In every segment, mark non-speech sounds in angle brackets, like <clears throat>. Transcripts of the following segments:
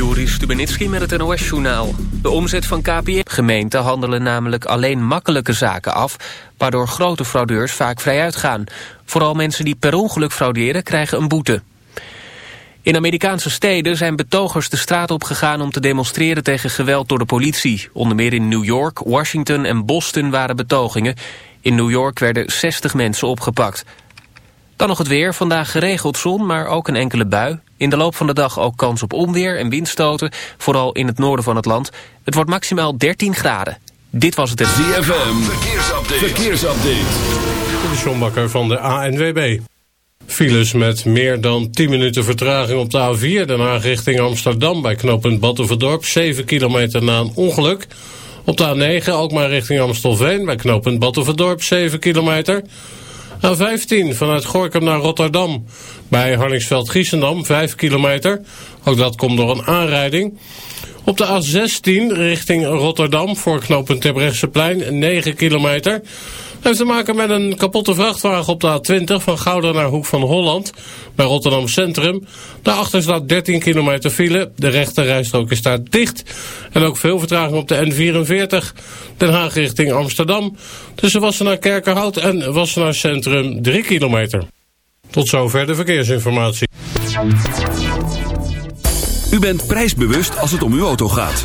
Juri Stubenitski met het NOS-journaal. De omzet van KPN gemeenten handelen namelijk alleen makkelijke zaken af... waardoor grote fraudeurs vaak vrijuit gaan. Vooral mensen die per ongeluk frauderen krijgen een boete. In Amerikaanse steden zijn betogers de straat opgegaan om te demonstreren tegen geweld door de politie. Onder meer in New York, Washington en Boston waren betogingen. In New York werden 60 mensen opgepakt. Dan nog het weer. Vandaag geregeld zon, maar ook een enkele bui. In de loop van de dag ook kans op onweer en windstoten. Vooral in het noorden van het land. Het wordt maximaal 13 graden. Dit was het... ZFM. Verkeersupdate. Verkeersupdate. De Sjombakker van de ANWB. Files met meer dan 10 minuten vertraging op de A4. Daarna richting Amsterdam bij knooppunt Battenverdorp. 7 kilometer na een ongeluk. Op de A9 ook maar richting Amstelveen bij knooppunt Battenverdorp. 7 kilometer. A15 vanuit Gorkum naar Rotterdam. Bij Harningsveld-Giessendam 5 kilometer. Ook dat komt door een aanrijding. Op de A16 richting Rotterdam voor knooppunt Terbrechtseplein 9 kilometer. Heeft te maken met een kapotte vrachtwagen op de A20 van Gouda naar Hoek van Holland bij Rotterdam Centrum. Daarachter staat 13 kilometer file. De rechte rijstrook is daar dicht. En ook veel vertraging op de N44. Den Haag richting Amsterdam. Tussen Wassenaar Kerkenhout en Wassenaar Centrum 3 kilometer. Tot zover de verkeersinformatie. U bent prijsbewust als het om uw auto gaat.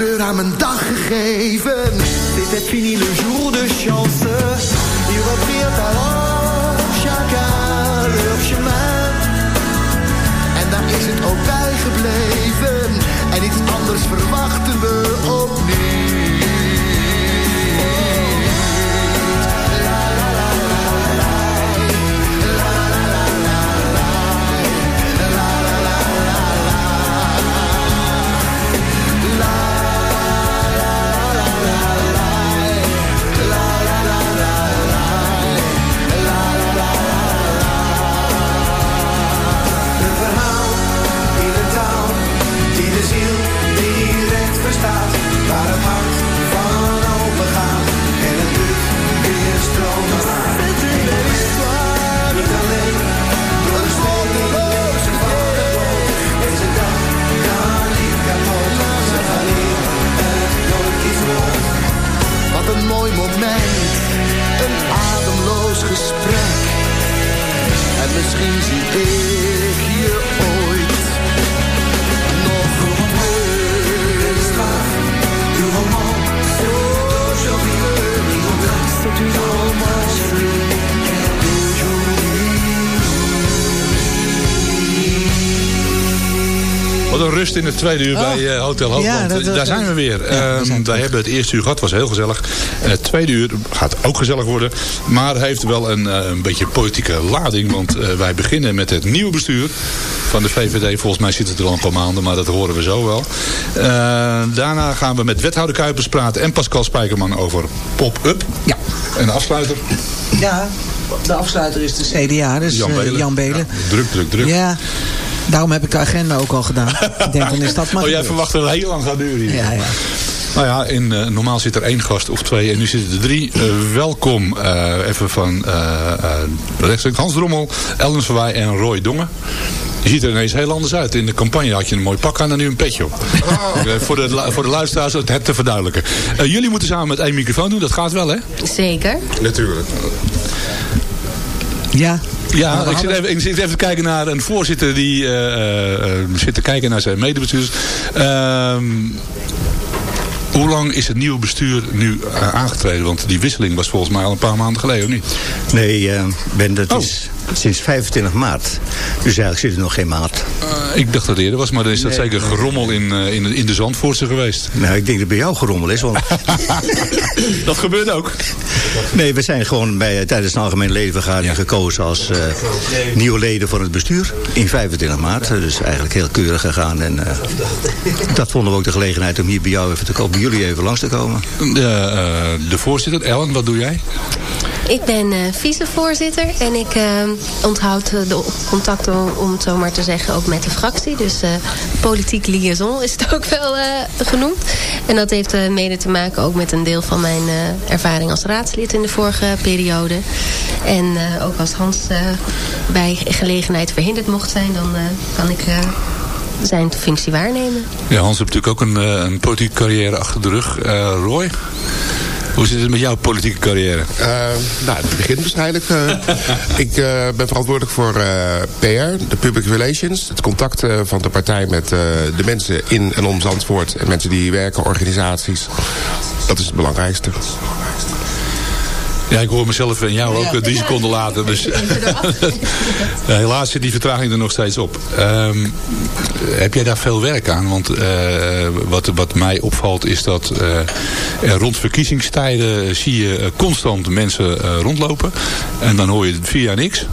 Kleur aan mijn dag gegeven. C'était fini le jour de chance. Ils reprirent alors chacun leur chemin. En daar is het ook bij gebleven. En iets anders verwachten we opnieuw. Misschien zie ik je Wat een rust in het tweede uur bij eh, Hotel Hoogland. Ja, Daar zijn we weer. Ehm, wij hebben het eerste uur gehad, was heel gezellig. En het tweede uur gaat ook gezellig worden. Maar heeft wel een, eh, een beetje politieke lading. Want eh, wij beginnen met het nieuwe bestuur van de VVD. Volgens mij zit het er al een paar maanden, maar dat horen we zo wel. Eh, daarna gaan we met wethouder Kuipers praten en Pascal Spijkerman over pop-up. Ja. En de afsluiter, Ja, de afsluiter is de CDA, dus Jan eh, Belen. Jan Belen. Ja, druk, druk, druk. Ja, daarom heb ik de agenda ook al gedaan. ik denk, dan is dat maar Oh, jij verwacht dat het heel lang gaat duren hier. Ja, ja. Nou ja, in, eh, normaal zit er één gast of twee en nu zitten er drie. Eh, welkom eh, even van eh eh, rechtstreeks Hans Drommel, Ellen Verwaai en Roy Dongen. Je ziet er ineens heel anders uit. In de campagne had je een mooi pak aan en nu een petje op. Eh, voor, de, voor de luisteraars het, het te verduidelijken. Jullie moeten samen met één microfoon doen. Dat gaat wel, hè? Zeker. Natuurlijk. Ja, Ja, ik zit, even, ik zit even te kijken naar een voorzitter die eh, eh, eh, zit te kijken naar zijn medebestuurders. Ehm, hoe lang is het nieuwe bestuur nu aangetreden? Want die wisseling was volgens mij al een paar maanden geleden, of niet? Nee, Ben, dat Oh. is sinds 25 maart. Dus eigenlijk zit er nog geen maand. Eh, ik dacht dat het eerder was, maar dan is dat zeker gerommel in, eh, in, de- in de Zandvoortse geweest. Nou, ik denk dat bij jou gerommel is. Want <laughs> Dat gebeurt ook. nee, we zijn gewoon bij, tijdens een algemene ledenvergadering gekozen als eh, nieuwe leden van het bestuur. In 25 maart. Dus eigenlijk heel keurig gegaan. En eh, dat vonden we ook de gelegenheid om hier bij jou even te komen. Bij jullie even langs te komen. De, eh, de voorzitter, Ellen, wat doe jij? Ik ben eh, vicevoorzitter en ik eh, onthoud eh, de contacten, om het zo maar te zeggen, ook met de fractie. Dus politiek liaison is het ook wel genoemd. En dat heeft mede te maken ook met een deel van mijn ervaring als raadslid in de vorige periode. En ook als Hans bij gelegenheid verhinderd mocht zijn, dan kan ik... zijn functie waarnemen. Ja, Hans heeft natuurlijk ook een, een politieke carrière achter de rug. Roy, hoe zit het met jouw politieke carrière? Eh, nou, het begint waarschijnlijk. eh, <laughs> ik eh, ben verantwoordelijk voor PR, de public relations. Het contact van de partij met de mensen in en om Zandvoort. En mensen die hier werken, organisaties. Dat is het belangrijkste. Ja, ik hoor mezelf en jou ook eh, drie seconden later. Dus <laughs> Ja, helaas zit die vertraging er nog steeds op. Ehm, heb jij daar veel werk aan? Want eh, wat, wat mij opvalt is dat eh, rond verkiezingstijden zie je constant mensen rondlopen. En dan hoor je vier jaar niks.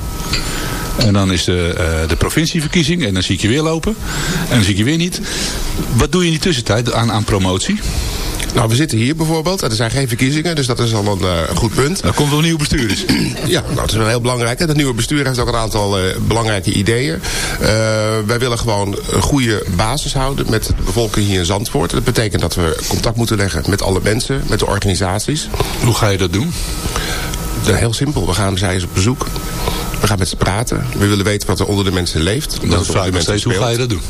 En dan is de, de provincieverkiezing en dan zie ik je weer lopen. En dan zie ik je weer niet. Wat doe je in die tussentijd aan, aan promotie? Nou, we zitten hier bijvoorbeeld. Er zijn geen verkiezingen, dus dat is al een uh, goed punt. Er komt wel een nieuwe bestuur dus. <clears throat> ja, nou, dat is wel heel belangrijk. Het nieuwe bestuur heeft ook een aantal uh, belangrijke ideeën. Uh, wij willen gewoon een goede basis houden met de bevolking hier in Zandvoort. Dat betekent dat we contact moeten leggen met alle mensen, met de organisaties. Hoe ga je dat doen? heel simpel. We gaan zij eens op bezoek. We gaan met ze praten. We willen weten wat er onder de mensen leeft. Dat vraag ik steeds, hoe ga je dat doen?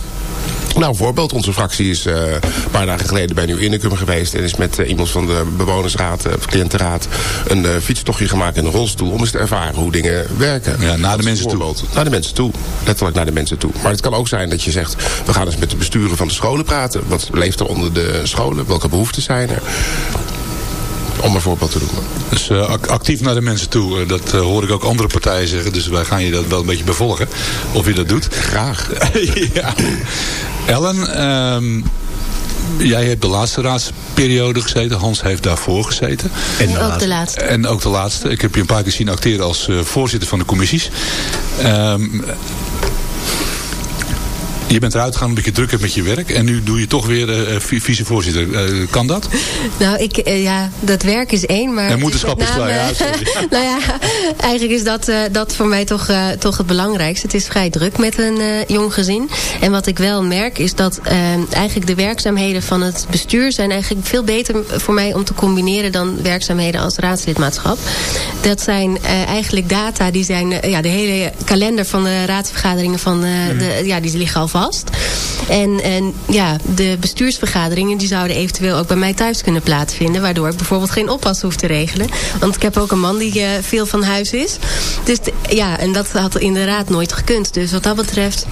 Nou, voorbeeld, onze fractie is uh, een paar dagen geleden bij Nieuw Innicum geweest... en is met uh, iemand van de bewonersraad, uh, of cliëntenraad... een fietstochtje gemaakt in een rolstoel... om eens te ervaren hoe dingen werken. Ja, naar de mensen toe. Naar de mensen toe. Letterlijk naar de mensen toe. Maar het kan ook zijn dat je zegt... we gaan eens met de besturen van de scholen praten. Wat leeft er onder de scholen? Welke behoeften zijn er? Om een voorbeeld te noemen. Dus uh, actief naar de mensen toe. Uh, dat uh, hoor ik ook andere partijen zeggen. Dus wij gaan je dat wel een beetje bevolgen. Of je dat doet. Graag. <laughs> ja. Ellen, um, jij hebt de laatste raadsperiode gezeten. Hans heeft daarvoor gezeten. En, de ook de laatste. En ook de laatste. Ik heb je een paar keer zien acteren als voorzitter van de commissies. Um, je bent eruit gegaan omdat je druk hebt met je werk. En nu doe je toch weer uh, vicevoorzitter. Uh, kan dat? Nou, ik, uh, ja, dat werk is één. Maar en moederschap is. Ja, <laughs> nou ja, eigenlijk is dat, dat voor mij toch, toch het belangrijkste. Het is vrij druk met een jong gezin. En wat ik wel merk is dat eigenlijk de werkzaamheden van het bestuur... zijn eigenlijk veel beter voor mij om te combineren... dan werkzaamheden als raadslidmaatschap. Dat zijn eigenlijk data, die zijn... ja, de hele kalender van de raadsvergaderingen van... de, ja, die liggen al En, en ja, de bestuursvergaderingen die zouden eventueel ook bij mij thuis kunnen plaatsvinden. Waardoor ik bijvoorbeeld geen oppas hoef te regelen. Want ik heb ook een man die uh, veel van huis is. Dus ja, en dat had in de raad nooit gekund. Dus wat dat betreft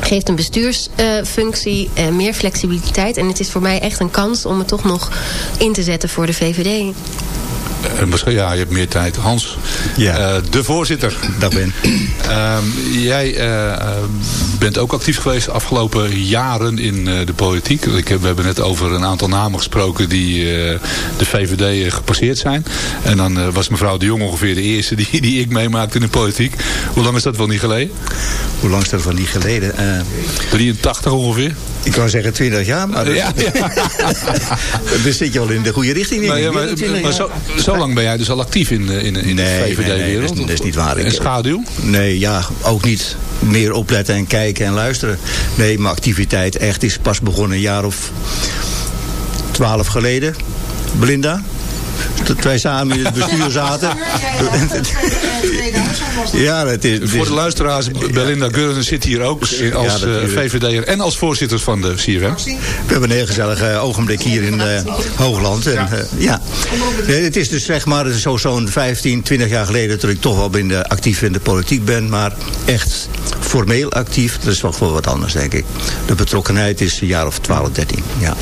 geeft een bestuursfunctie uh, meer flexibiliteit. En het is voor mij echt een kans om het toch nog in te zetten voor de VVD. Uh, ja, je hebt meer tijd. Hans, ja. uh, de voorzitter. Dag Ben. Uh, <clears throat> jij uh, bent ook actief geweest de afgelopen jaren in de politiek. Ik heb, we hebben net over een aantal namen gesproken die de VVD gepasseerd zijn. En dan was mevrouw de Jong ongeveer de eerste die, die ik meemaakte in de politiek. Hoe lang is dat wel niet geleden? Hoe lang is dat wel niet geleden? 83 ongeveer. Ik kan zeggen 20 jaar, maar... Ja, ja. <laughs> dus zit je al in de goede richting. Maar, ja, maar, maar zo, zo lang ben jij dus al actief in, in, in nee, de VVD-wereld? Nee, dat, is niet waar. En schaduw? Nee, ja, ook niet. Meer opletten en kijken en luisteren. Nee, mijn activiteit echt is pas begonnen een jaar of twaalf geleden. Belinda? Dat wij samen in het bestuur <laughs> zaten. ja, het is, Voor de luisteraars, Belinda Geuren zit hier ook als ja, uh, VVD'er en als voorzitter van de CFM. We hebben een heel gezellig uh, ogenblik hier in uh, Hoogland. En, ja. het is dus zeg maar zo'n zo 15, 20 jaar geleden dat ik toch wel in de, actief in de politiek ben. Maar echt formeel actief, dat is wel voor wat anders denk ik. De betrokkenheid is een jaar of 12, 13. Ja.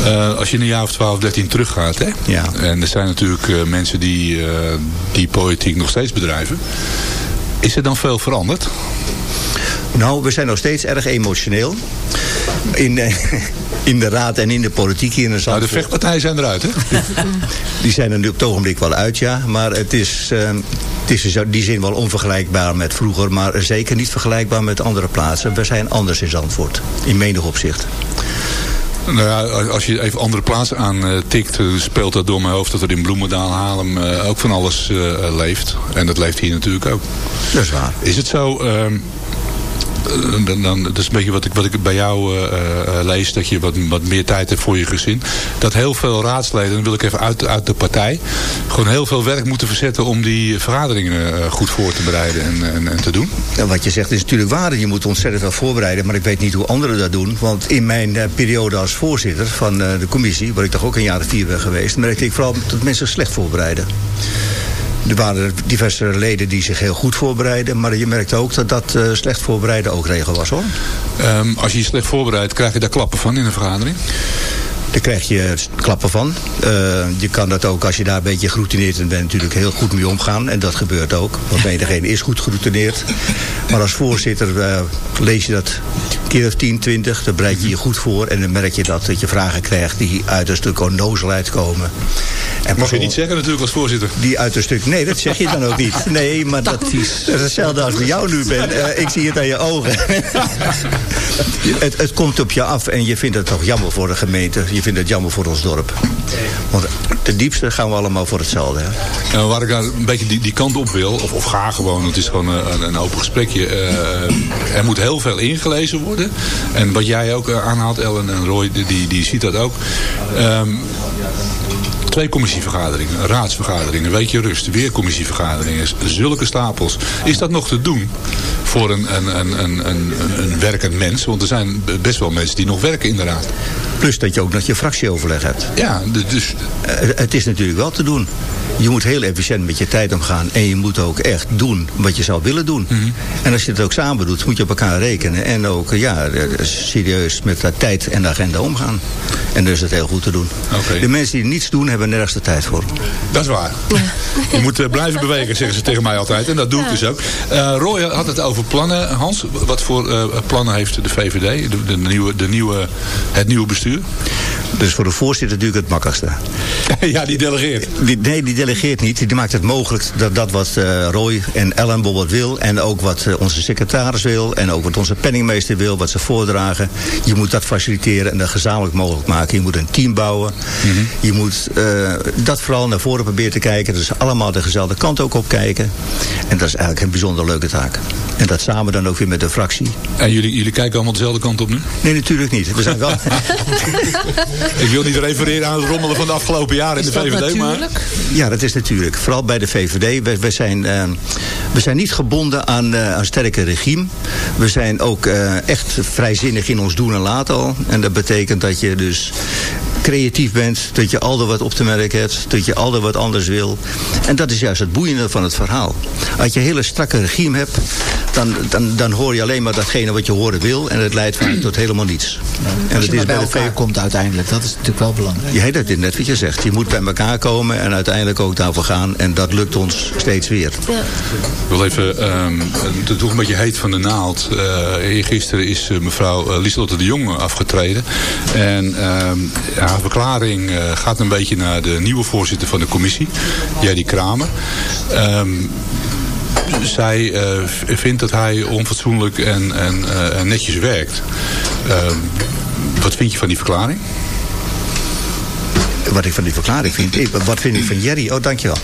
Uh, als je een jaar of 12, 13 teruggaat. Hè? Ja. En er zijn natuurlijk uh, mensen die, uh, die politiek nog steeds bedrijven. Is er dan veel veranderd? Nou, we zijn nog steeds erg emotioneel. In, <laughs> in de raad en in de politiek hier in Zandvoort. Nou, de vechtpartijen zijn eruit, hè? <laughs> Die zijn er nu op het ogenblik wel uit, ja. Maar het is, het is in die zin wel onvergelijkbaar met vroeger. Maar zeker niet vergelijkbaar met andere plaatsen. We zijn anders in Zandvoort. In menig opzicht. Nou ja, als je even andere plaatsen aantikt, uh, speelt dat door mijn hoofd dat er in Bloemendaal, Haarlem uh, ook van alles uh, leeft. En dat leeft hier natuurlijk ook. Dat is waar. Is het zo, ehm, eh, dan, dan, dat is een beetje wat ik, wat ik bij jou uh, lees, dat je wat, wat meer tijd hebt voor je gezin. Dat heel veel raadsleden, dan wil ik even uit, uit de partij, gewoon heel veel werk moeten verzetten om die vergaderingen goed voor te bereiden en, en, en te doen. Ja, wat je zegt is natuurlijk waar. Je moet ontzettend wel voorbereiden, maar ik weet niet hoe anderen dat doen. Want in mijn periode als voorzitter van de commissie, waar ik toch ook een jaar of vier ben geweest, merkte ik vooral dat mensen slecht voorbereiden. Er waren diverse leden die zich heel goed voorbereiden. Maar je merkt ook dat dat uh, slecht voorbereiden ook regel was hoor. Um, als je je slecht voorbereidt, krijg je daar klappen van in een vergadering? Daar krijg je klappen van. Uh, je kan dat ook, als je daar een beetje geroutineerd bent, natuurlijk heel goed mee omgaan. En dat gebeurt ook. Want <laughs> menigeen is goed geroutineerd. Maar als voorzitter uh, lees je dat keer of 10, 20. Dan bereid je je goed voor. En dan merk je dat, dat je vragen krijgt die uit een stuk onnozelheid komen. En Mag je niet zeggen natuurlijk als voorzitter. Die uit een stuk... Nee, dat zeg je dan ook niet. <laughs> Nee, maar dat is, dat is hetzelfde als bij jou nu ben. Uh, <laughs> ik zie het aan je ogen. het, het komt op je af en je vindt het toch jammer voor de gemeente. Je vindt het jammer voor ons dorp. Want ten diepste gaan we allemaal voor hetzelfde. Hè? Nou, waar ik daar een beetje die, die kant op wil, of, of ga gewoon, het is gewoon een, een open gesprekje. Uh, er moet heel veel ingelezen worden. En wat jij ook aanhaalt, Ellen en Roy, die, die ziet dat ook. Um, twee commissievergaderingen, raadsvergaderingen, weet je rust, weer commissievergaderingen, zulke stapels. Is dat nog te doen voor een, een, een, een, een, een werkend mens? Want er zijn best wel mensen die nog werken in de raad. Plus dat je ook nog je fractieoverleg hebt. Ja, dus... het is natuurlijk wel te doen. Je moet heel efficiënt met je tijd omgaan. En je moet ook echt doen wat je zou willen doen. Mhm. En als je het ook samen doet, moet je op elkaar rekenen. En ook ja, serieus met de tijd en de agenda omgaan. En dus het heel goed te doen. De mensen die niets doen, hebben nergens de tijd voor. Dat is waar. Je moet uh, blijven bewegen, zeggen ze tegen mij altijd. En dat doe ik dus ook. Uh, Roy had het over plannen. Hans, wat voor uh, plannen heeft de VVD? De, de, nieuwe, de nieuwe, het nieuwe bestuur? Dus voor de voorzitter natuurlijk het makkelijkste. <laughs> ja, die delegeert. Die, nee, die delegeert niet. Die maakt het mogelijk dat, dat wat uh, Roy en Ellen bijvoorbeeld wil... en ook wat uh, onze secretaris wil... en ook wat onze penningmeester wil, wat ze voordragen... je moet dat faciliteren en dat gezamenlijk mogelijk maken. Je moet een team bouwen. Mm -hmm. Je moet uh, dat vooral naar voren proberen te kijken. Dus allemaal de dezelfde kant ook op kijken. En dat is eigenlijk een bijzonder leuke taak. En dat samen dan ook weer met de fractie. En jullie, jullie kijken allemaal dezelfde kant op nu? Nee, natuurlijk niet. We zijn wel... <laughs> Ik wil niet refereren aan het rommelen van de afgelopen jaren in de VVD. Natuurlijk? Maar... Ja, dat is natuurlijk. Vooral bij de VVD. We, we zijn, uh, we zijn niet gebonden aan, uh, aan sterke regime. We zijn ook uh, echt vrijzinnig in ons doen en laten al. En dat betekent dat je dus creatief bent, dat je altijd wat op te merken hebt, dat je altijd wat anders wil. En dat is juist het boeiende van het verhaal. Als je een hele strakke regime hebt, dan, dan, dan hoor je alleen maar datgene wat je horen wil en het leidt vaak tot helemaal niets. en Als je is bij elkaar de... komt uiteindelijk, dat is natuurlijk wel belangrijk. Ja, dat is net wat je zegt. Je moet bij elkaar komen en uiteindelijk ook daarvoor gaan en dat lukt ons steeds weer. Ja. Ik wil even, um, het doet een beetje heet van de naald. Uh, gisteren is uh, mevrouw uh, Lieselotte de Jong afgetreden. En um, ja, haar verklaring gaat een beetje naar de nieuwe voorzitter van de commissie, Jerry Kramer. Um, zij uh, vindt dat hij onfatsoenlijk en, en, uh, en netjes werkt. Uh, wat vind je van die verklaring? Wat ik van die verklaring vind. Ik, wat vind ik van Jerry? Oh, dankjewel.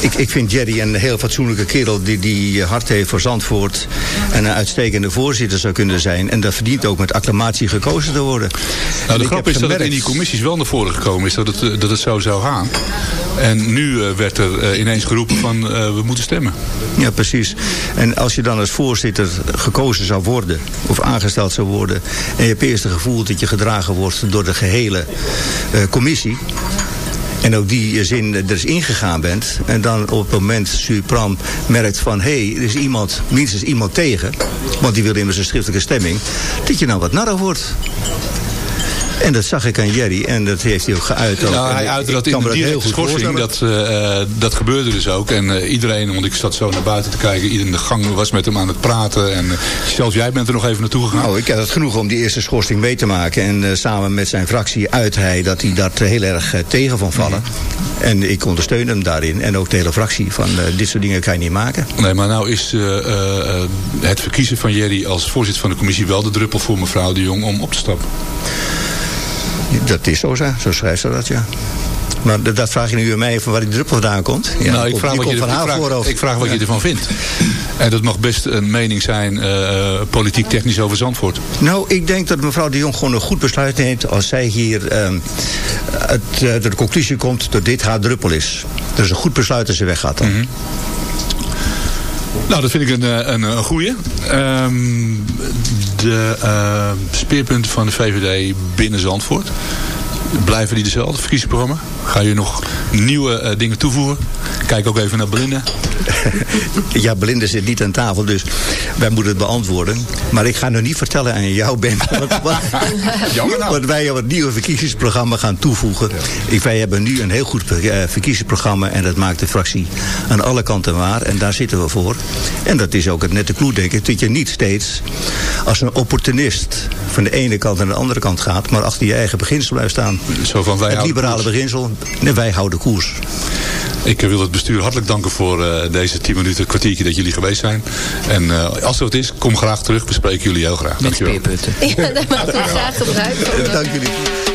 Ik, ik vind Jerry een heel fatsoenlijke kerel die, die hart heeft voor Zandvoort. En een uitstekende voorzitter zou kunnen zijn. En dat verdient ook met acclamatie gekozen te worden. Nou, de grap is gemerkt... dat het in die commissies wel naar voren gekomen is dat het, dat het zo zou gaan. En nu uh, werd er uh, ineens geroepen van we moeten stemmen. Ja, precies. En als je dan als voorzitter gekozen zou worden, of aangesteld zou worden, en je hebt eerst het gevoel dat je gedragen wordt door de gehele commissie, en ook die zin er eens ingegaan bent. En dan op het moment Supram merkt van... hé, hey, er is iemand, minstens iemand tegen. Want die wil immers een schriftelijke stemming. Dat je nou wat narrig wordt. En dat zag ik aan Jerry en dat heeft hij ook geuit. Ook. Nou, hij uitte dat in de directe schorsing. Dat, uh, dat gebeurde dus ook. En uh, iedereen, want ik zat zo naar buiten te kijken. Iedereen in de gang was met hem aan het praten. En uh, zelfs jij bent er nog even naartoe gegaan. Nou, ik had het genoeg om die eerste schorsing mee te maken. En samen met zijn fractie uit hij dat hij dat heel erg tegen van vallen. Mm. En ik ondersteun hem daarin. En ook de hele fractie. Van dit soort dingen kan je niet maken. Nee, maar nou is het verkiezen van Jerry als voorzitter van de commissie wel de druppel voor mevrouw de Jong om op te stappen. Dat is zo, zo schrijft ze dat, ja. Maar dat vraag je nu aan mij van waar die druppel vandaan komt. Ja, nou, ik vraag, wat je, ik, vraag, ik vraag wat je ervan vindt. En dat mag best een mening zijn, uh, politiek technisch over Zandvoort. Nou, ik denk dat mevrouw de Jong gewoon een goed besluit neemt... als zij hier uh, het, uh, de conclusie komt dat dit haar druppel is. Dat is een goed besluit als ze weggaat dan. Mm -hmm. Nou, dat vind ik een, een, een goeie. Um, de uh, speerpunten van de VVD binnen Zandvoort. Blijven die dezelfde, verkiezingsprogramma? Ga je nog nieuwe uh, dingen toevoegen? Kijk ook even naar Belinda. <laughs> ja, Belinda zit niet aan tafel, dus wij moeten het beantwoorden. Maar ik ga nu niet vertellen aan jou, Ben, <laughs> wat, wat, Jammer nou. wat wij aan het nieuwe verkiezingsprogramma gaan toevoegen. Ik, wij hebben nu een heel goed eh, verkiezingsprogramma en dat maakt de fractie aan alle kanten waar. En daar zitten we voor. En dat is ook het nette kloe, denk ik, dat je niet steeds als een opportunist van de ene kant naar de andere kant gaat, maar achter je eigen beginsel blijft staan. Zo van, wij het liberale beginsel, nee, wij houden koers. Ik wil het bestuur hartelijk danken voor eh, deze 10 minuten, kwartiertje dat jullie geweest zijn. En eh, als er wat is, kom graag terug. Bespreken jullie heel graag. Met Dankjewel. speerputten. Ja, daar maakt u graag gebruik van. Dank jullie.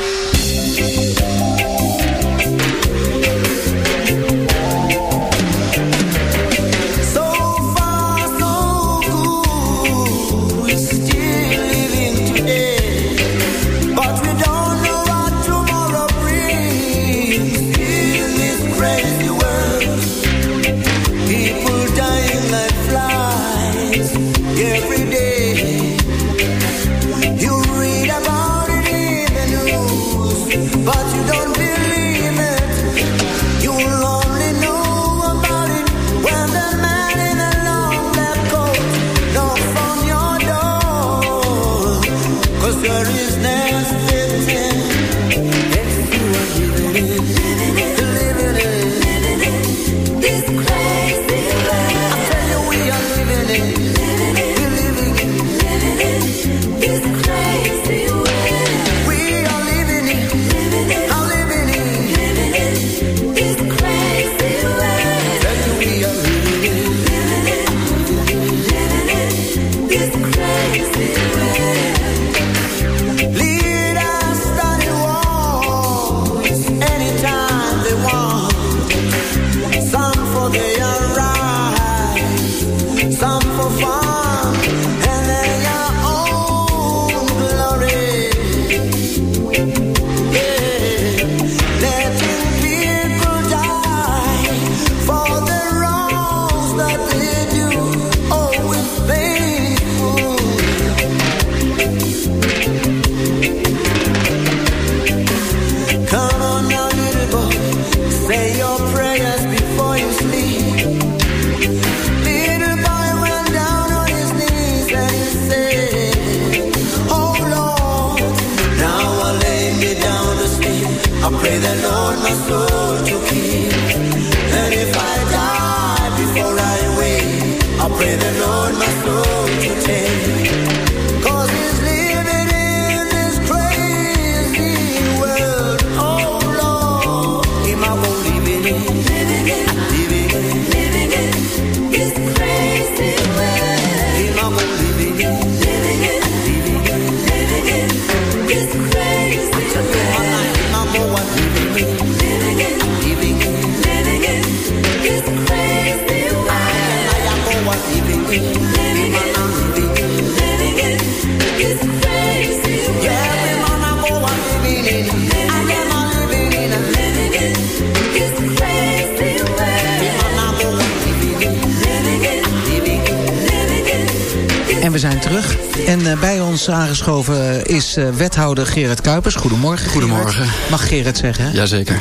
Aangeschoven is eh, wethouder Gerard Kuipers. Goedemorgen. Goedemorgen. Gerard. Mag Gerard zeggen? hè? Jazeker.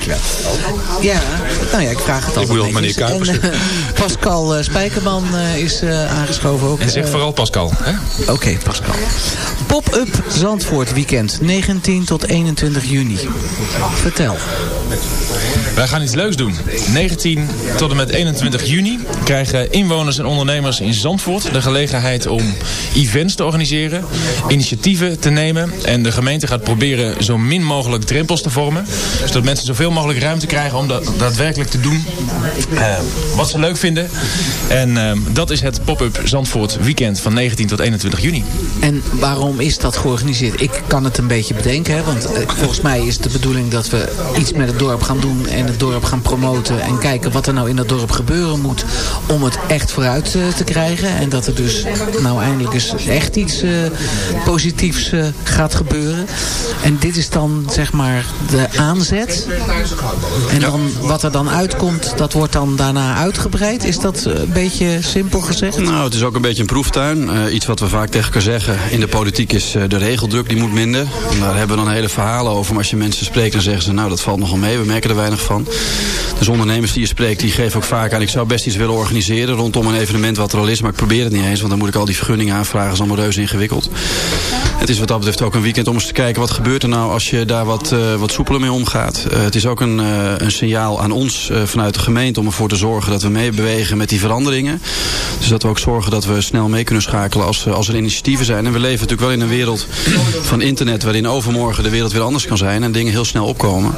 Ja, nou ja, ik vraag het moet ook netjes. meneer Kuipers En, eh, Pascal eh, Spijkerman eh, is eh, aangeschoven ook. En zeg Eh, vooral Pascal. Oké, Pascal. Pop-up Zandvoort weekend, 19 tot 21 juni. Vertel. Wij gaan iets leuks doen. 19 tot en met 21 juni krijgen inwoners en ondernemers in Zandvoort de gelegenheid om events te organiseren, initiatieven te nemen. En de gemeente gaat proberen zo min mogelijk drempels te vormen. Zodat mensen zoveel mogelijk ruimte krijgen om dat daadwerkelijk te doen eh, wat ze leuk vinden. En eh, dat is het Pop-up Zandvoort weekend van 19 tot 21 juni. En waarom is dat georganiseerd? Ik kan het een beetje bedenken, hè, want eh, volgens mij is de bedoeling dat we iets met het dorp gaan doen en het dorp gaan promoten en kijken wat er nou in dat dorp gebeuren moet om het echt vooruit eh, te krijgen. En dat er dus nou eindelijk eens echt iets iets positiefs gaat gebeuren. En dit is dan zeg maar de aanzet. En dan, wat er dan uitkomt, dat wordt dan daarna uitgebreid. Is dat een beetje simpel gezegd? Nou, het is ook een beetje een proeftuin. iets wat we vaak tegen elkaar zeggen in de politiek is de regeldruk die moet minder. En daar hebben we dan hele verhalen over. Maar als je mensen spreekt, dan zeggen ze nou dat valt nogal mee. We merken er weinig van. Dus ondernemers die je spreekt, die geven ook vaak aan... ik zou best iets willen organiseren rondom een evenement wat er al is... maar ik probeer het niet eens, want dan moet ik al die vergunningen aanvragen. Is allemaal reuze ingewikkeld. Het is wat dat betreft ook een weekend om eens te kijken... wat gebeurt er nou als je daar wat, uh, wat soepeler mee omgaat. Uh, het is ook een, uh, een signaal aan ons vanuit de gemeente... om ervoor te zorgen dat we meebewegen met die veranderingen. Dus dat we ook zorgen dat we snel mee kunnen schakelen als, als er initiatieven zijn. En we leven natuurlijk wel in een wereld van internet... waarin overmorgen de wereld weer anders kan zijn... en dingen heel snel opkomen.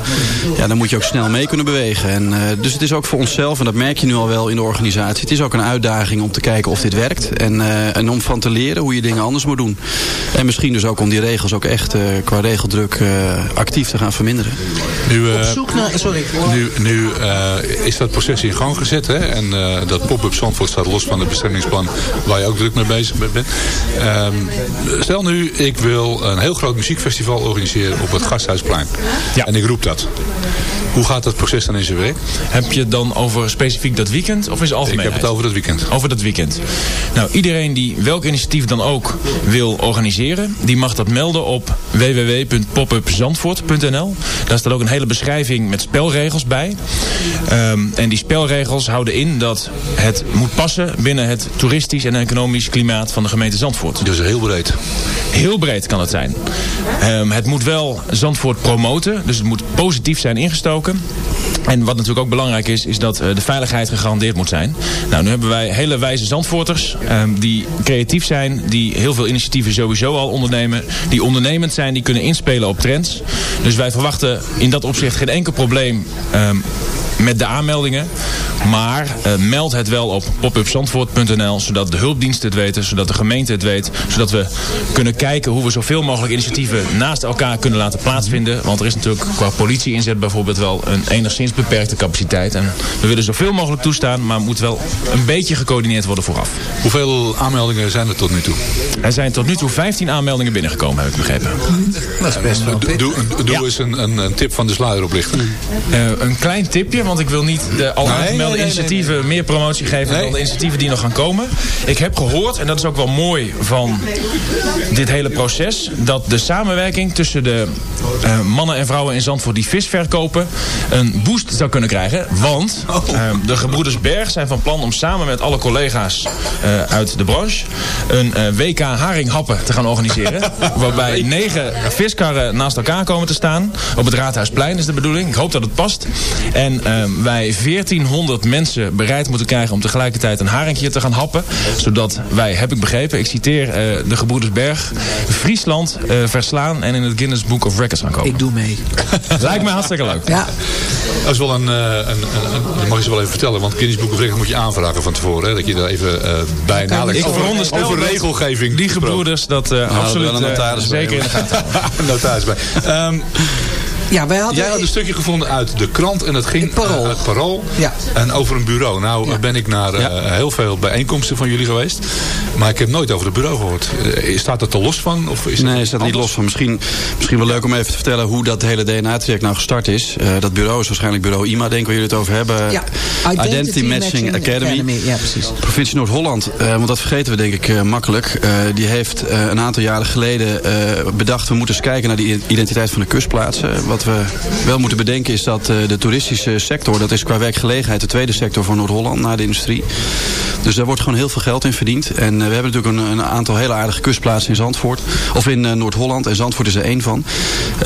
Ja, dan moet je ook snel mee kunnen bewegen. En, dus het is ook voor onszelf, en dat merk je nu al wel in de organisatie... het is ook een uitdaging om te kijken of dit werkt. En, en om van te leren hoe je dingen anders moet doen. En misschien dus ook om die regels ook echt uh, qua regeldruk uh, actief te gaan verminderen. Nu, uh, Op zoek naar, sorry. Nu, nu is dat proces in gang gezet. Hè? En dat pop-up Zandvoort staat los van het bestemmingsplan waar je ook druk mee bezig bent. Um, stel nu, ik wil een heel groot muziekfestival organiseren op het Gasthuisplein. Ja. En ik roep dat. Hoe gaat dat proces dan in zijn werk? Heb je het dan over specifiek dat weekend of is het algemeen? Ik heb het over dat weekend. Over dat weekend. Nou, iedereen die welk initiatief dan ook wil organiseren, die mag dat melden op www.popupzandvoort.nl. Daar staat ook een hele beschrijving met spelregels bij. Um, en die spelregels houden in dat het moet passen binnen het toeristisch en economisch klimaat van de gemeente Zandvoort. Dus heel breed. Heel breed kan het zijn. Um, het moet wel Zandvoort promoten, dus het moet positief zijn ingestoken. En wat natuurlijk ook belangrijk is, is dat uh, de veiligheid gegarandeerd moet zijn. Nou, nu hebben wij hele wijze zandvoorters um, die creatief zijn, die heel veel initiatieven sowieso al ondernemen, die ondernemend zijn, die kunnen inspelen op trends. Dus wij verwachten in dat opzicht geen enkel probleem um, met de aanmeldingen. Maar uh, meld het wel op popupzandvoort.nl, zodat de hulpdiensten het weten, zodat de gemeente het weet. Zodat we kunnen kijken hoe we zoveel mogelijk initiatieven naast elkaar kunnen laten plaatsvinden. Want er is natuurlijk qua politie-inzet bijvoorbeeld wel een enigszins beperkte capaciteit. En we willen zoveel mogelijk toestaan, maar moet wel een beetje gecoördineerd worden vooraf. Hoeveel aanmeldingen zijn er tot nu toe? Er zijn tot nu toe 15 aanmeldingen binnengekomen, heb ik begrepen. Dat is best wel Doe, doe, doe ja. eens een, een, een, tip van de sluier oplichten. Uh, een klein tipje, want ik wil niet de al aangemelde nee, initiatieven meer promotie geven dan de initiatieven die nog gaan komen. Ik heb gehoord, en dat is ook wel mooi van dit hele proces, dat de samenwerking tussen de uh, mannen en vrouwen in Zandvoort die vis verkopen een boost zou kunnen krijgen. Want uh, de gebroeders Berg zijn van plan om samen met alle collega's uh, uit de branche een WK haringhappen te gaan organiseren. <laughs> waarbij negen viskarren naast elkaar komen te staan. Op het Raadhuisplein is de bedoeling. Ik hoop dat het past. En wij 1400 mensen bereid moeten krijgen om tegelijkertijd een haringje te gaan happen. Zodat wij, heb ik begrepen, ik citeer uh, de gebroeders Berg, Friesland uh, verslaan en in het Guinness Book of Records aankomen. Ik doe mee. <laughs> Lijkt me hartstikke leuk. Ja. Dat is wel een, een, een, een, dat mag je ze wel even vertellen, want Guinness Book of Records moet je aanvragen van tevoren. Hè, dat je daar even uh, bij nadenkt. Ik veronderstel over regelgeving. Die gebroeders dat uh, nou, absoluut notaris zeker in de gaten <laughs> notaris bij. Um, ja, wij hadden... Jij had een stukje gevonden uit de krant en het ging het parool. uit parool ja. en over een bureau. Nou ja. ben ik naar uh, heel veel bijeenkomsten van jullie geweest. Maar ik heb nooit over het bureau gehoord. Uh, staat het er los van? Of is nee, staat niet los van. Misschien, misschien wel leuk om even te vertellen hoe dat hele DNA-traject nou gestart is. Uh, dat bureau is waarschijnlijk bureau IMA, denk ik waar jullie het over hebben. Ja. Identity, Identity Matching, Matching Academy. Academy. Ja, precies. Provincie Noord-Holland, want dat vergeten we denk ik makkelijk. die heeft een aantal jaren geleden bedacht... we moeten eens kijken naar die identiteit van de kustplaatsen. Wat we wel moeten bedenken is dat uh, de toeristische sector... dat is qua werkgelegenheid de tweede sector van Noord-Holland na de industrie. Dus daar wordt gewoon heel veel geld in verdiend. En uh, we hebben natuurlijk een, een, aantal hele aardige kustplaatsen in Zandvoort. Of in uh, Noord-Holland. En Zandvoort is er één van.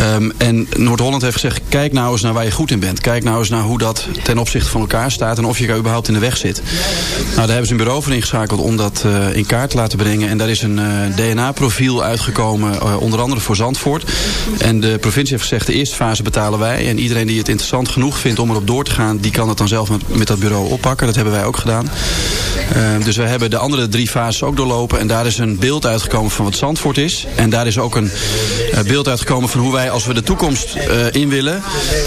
Um, en Noord-Holland heeft gezegd... kijk nou eens naar waar je goed in bent. Kijk nou eens naar hoe dat ten opzichte van elkaar staat. En of je daar überhaupt in de weg zit. Nou, daar hebben ze een bureau voor ingeschakeld om dat in kaart te laten brengen. En daar is een DNA-profiel uitgekomen. onder andere voor Zandvoort. En de provincie heeft gezegd... de eerste fase betalen wij. En iedereen die het interessant genoeg vindt om erop door te gaan... die kan het dan zelf met, met dat bureau oppakken. Dat hebben wij ook gedaan. Uh, dus we hebben de andere drie fases ook doorlopen. En daar is een beeld uitgekomen van wat Zandvoort is. En daar is ook een uh, beeld uitgekomen van hoe wij als we de toekomst uh, in willen...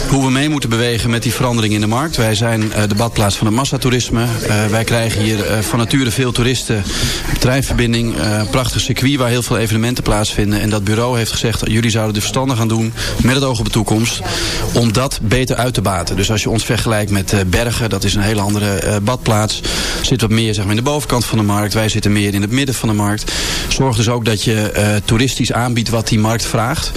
hoe we mee moeten bewegen met die verandering in de markt. Wij zijn de badplaats van het massatoerisme. wij krijgen hier van nature veel toeristen. Treinverbinding, prachtig circuit waar heel veel evenementen plaatsvinden. En dat bureau heeft gezegd, jullie zouden de verstandig gaan doen... met het oog op de om dat beter uit te baten. Dus als je ons vergelijkt met Bergen, dat is een hele andere badplaats... zit wat meer zeg maar, in de bovenkant van de markt. Wij zitten meer in het midden van de markt. Zorg dus ook dat je uh, toeristisch aanbiedt wat die markt vraagt.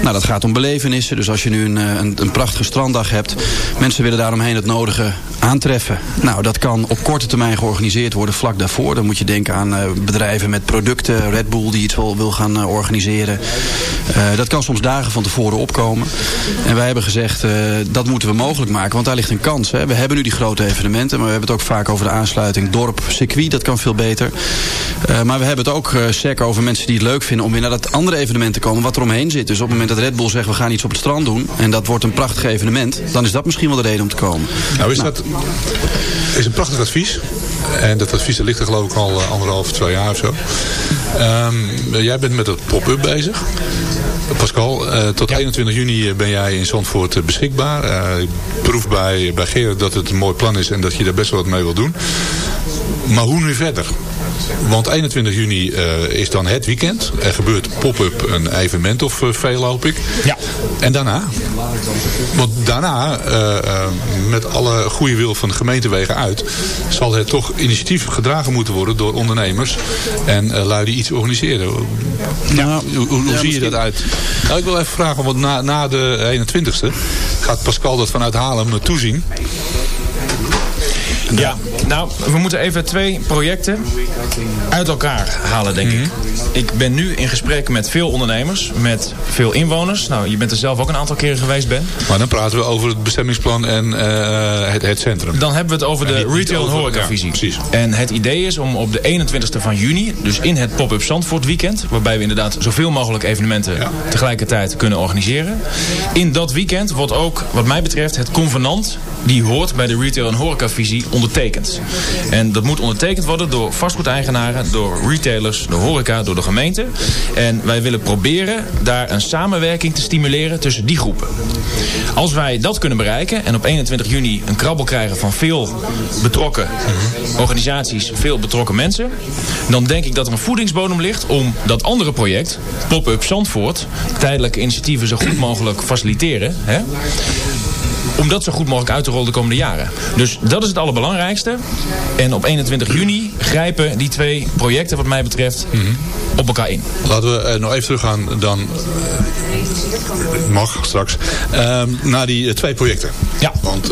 Nou, dat gaat om belevenissen. Dus als je nu een, een, een prachtige stranddag hebt. Mensen willen daaromheen het nodige aantreffen. Nou, dat kan op korte termijn georganiseerd worden vlak daarvoor. Dan moet je denken aan bedrijven met producten. Red Bull die iets wil, wil gaan organiseren. Dat kan soms dagen van tevoren opkomen. En wij hebben gezegd, dat moeten we mogelijk maken. Want daar ligt een kans. Hè. We hebben nu die grote evenementen. Maar we hebben het ook vaak over de aansluiting dorp, circuit. Dat kan veel beter. maar we hebben het ook zeker over mensen die het leuk vinden... om weer naar dat andere evenement te komen wat er omheen zit. Dus op het moment dat Red Bull zegt, we gaan iets op het strand doen... en dat wordt een prachtig evenement... dan is dat misschien wel de reden om te komen. Nou, is nou. dat is een prachtig advies. En dat advies dat ligt er geloof ik al anderhalf, twee jaar of zo. Um, jij bent met het pop-up bezig. Pascal, uh, tot ja. 21 juni ben jij in Zandvoort beschikbaar. Uh, ik proef bij, bij Gerard dat het een mooi plan is en dat je daar best wel wat mee wil doen. Maar hoe nu verder? Want 21 juni uh, is dan het weekend. Er gebeurt pop-up een evenement of uh, veel hoop ik. Ja. En daarna? Want daarna, uh, met alle goede wil van de gemeentewegen uit... zal het toch initiatief gedragen moeten worden door ondernemers... en lui die iets organiseren. Ja. Hoe, hoe, hoe ja, zie je dat uit? Nou, ik wil even vragen, want na, na de 21ste... gaat Pascal dat vanuit Haarlem toezien... Ja, nou, we moeten even twee projecten uit elkaar halen, denk mm -hmm. ik. Ik ben nu in gesprek met veel ondernemers, met veel inwoners. Nou, je bent er zelf ook een aantal keren geweest, Ben. Maar dan praten we over het bestemmingsplan en uh, het, het, centrum. Dan hebben we het over de retail en horecavisie. Ja, en het idee is om op de 21ste van juni, dus in het pop-up Zandvoort weekend... waarbij we inderdaad zoveel mogelijk evenementen ja. tegelijkertijd kunnen organiseren. In dat weekend wordt ook, wat mij betreft, het convenant... die hoort bij de retail en horecavisie ondertekend. En dat moet ondertekend worden door vastgoedeigenaren, door retailers, de horeca, door de gemeente. En wij willen proberen daar een samenwerking te stimuleren tussen die groepen. Als wij dat kunnen bereiken en op 21 juni een krabbel krijgen van veel betrokken organisaties, veel betrokken mensen, dan denk ik dat er een voedingsbodem ligt om dat andere project, Pop-up Zandvoort, tijdelijke initiatieven zo goed mogelijk faciliteren. Hè, om dat zo goed mogelijk uit te rollen de komende jaren. Dus dat is het allerbelangrijkste. En op 21 juni grijpen die twee projecten wat mij betreft mm -hmm. op elkaar in. Laten we uh, nog even teruggaan dan, uh, mag straks, uh, naar die uh, twee projecten. Ja. Want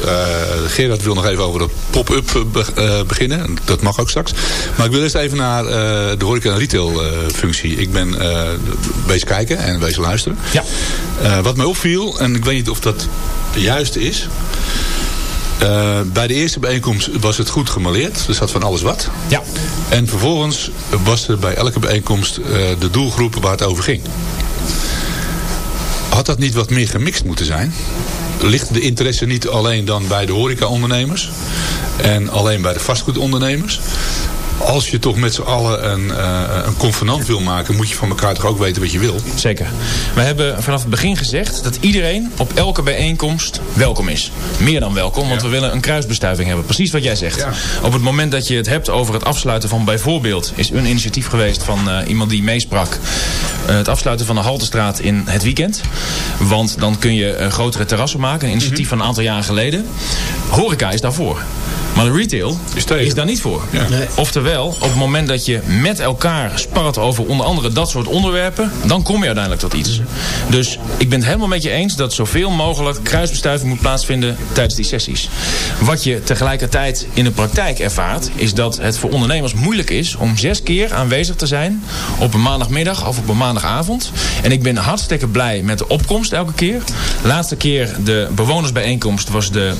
Gerard wil nog even over de pop-up be beginnen. Dat mag ook straks. Maar ik wil eerst even naar de horeca en retail functie. Ik ben bezig kijken en bezig luisteren. Ja. wat mij opviel, en ik weet niet of dat de juiste is. Uh, bij de eerste bijeenkomst was het goed gemaleerd. Er zat van alles wat. Ja. En vervolgens was er bij elke bijeenkomst uh, de doelgroep waar het over ging. Had dat niet wat meer gemixt moeten zijn? Ligt de interesse niet alleen dan bij de horecaondernemers en alleen bij de vastgoedondernemers? Als je toch met z'n allen een, uh, een convenant wil maken... moet je van elkaar toch ook weten wat je wil? Zeker. We hebben vanaf het begin gezegd dat iedereen op elke bijeenkomst welkom is. Meer dan welkom, want ja. we willen een kruisbestuiving hebben. Precies wat jij zegt. Ja. Op het moment dat je het hebt over het afsluiten van bijvoorbeeld... is een initiatief geweest van uh, iemand die meesprak... Uh, het afsluiten van de Haltestraat in het weekend. Want dan kun je grotere terrassen maken. Een initiatief mm -hmm. van een aantal jaren geleden. Horeca is daarvoor. Maar de retail is, is daar niet voor. Ja. Nee. Oftewel, op het moment dat je met elkaar spart over onder andere dat soort onderwerpen, dan kom je uiteindelijk tot iets. Dus ik ben het helemaal met je eens dat zoveel mogelijk kruisbestuiving moet plaatsvinden tijdens die sessies. Wat je tegelijkertijd in de praktijk ervaart, is dat het voor ondernemers moeilijk is om zes keer aanwezig te zijn op een maandagmiddag of op een maandagavond. En ik ben hartstikke blij met de opkomst elke keer. Laatste keer de bewonersbijeenkomst was de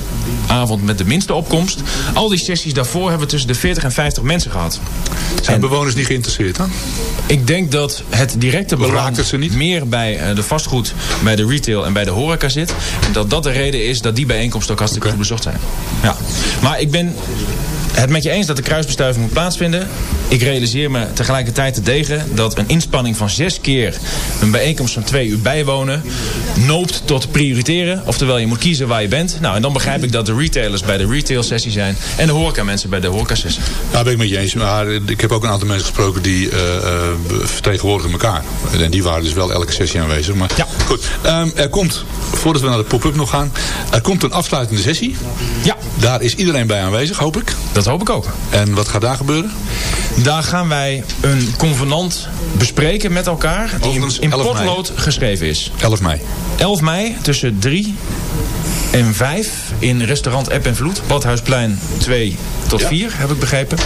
avond met de minste opkomst. Al die sessies daarvoor hebben we tussen de 40 en 50 mensen gehad. Zijn bewoners niet geïnteresseerd dan? Ik denk dat het directe belang meer bij eh, de vastgoed, bij de retail en bij de horeca zit. En dat dat de reden is dat die bijeenkomsten ook hartstikke goed bezocht zijn. Ja. Maar ik ben het met je eens dat de kruisbestuiving moet plaatsvinden. Ik realiseer me tegelijkertijd te degen dat een inspanning van zes keer een bijeenkomst van twee uur bijwonen noopt tot prioriteren. Oftewel, je moet kiezen waar je bent. Nou, en dan begrijp ik dat de retailers bij de retail sessie zijn en de horeca mensen bij de horeca sessie. Ja, ben ik met je eens. Maar ik heb ook een aantal mensen gesproken die eh, eh, vertegenwoordigen elkaar. En die waren dus wel elke sessie aanwezig. Maar ja. goed. Ehm, er komt, voordat we naar de pop-up nog gaan, er komt een afsluitende sessie. Ja. Daar is iedereen bij aanwezig, hoop ik. Dat hoop ik ook. En wat gaat daar gebeuren? Daar gaan wij een convenant bespreken met elkaar. Die Overigens, in 11 mei. potlood geschreven is. 11 mei. 11 mei tussen 3 en 5 in restaurant App en Vloed. Badhuisplein 2 tot 4, heb ik begrepen.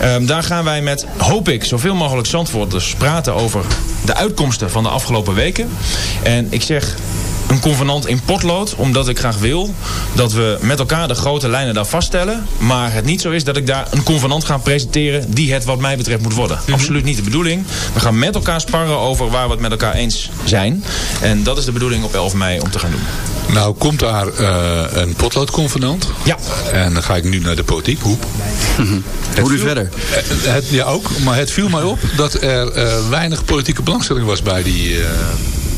Ehm, daar gaan wij met, hoop ik, zoveel mogelijk Zandvoorters praten over de uitkomsten van de afgelopen weken. En ik zeg een convenant in potlood, omdat ik graag wil dat we met elkaar de grote lijnen daar vaststellen. Maar het niet zo is dat ik daar een convenant ga presenteren die het wat mij betreft moet worden. Absoluut niet de bedoeling. We gaan met elkaar sparren over waar we het met elkaar eens zijn. En dat is de bedoeling op 11 mei om te gaan doen. Nou, komt daar eh, een potloodconvenant. Ja. En dan ga ik nu naar de politiek. Hoe? Hoe nu verder? Eh, Het, ja, ook. Maar het viel mij op dat er eh, weinig politieke belangstelling was bij die, eh,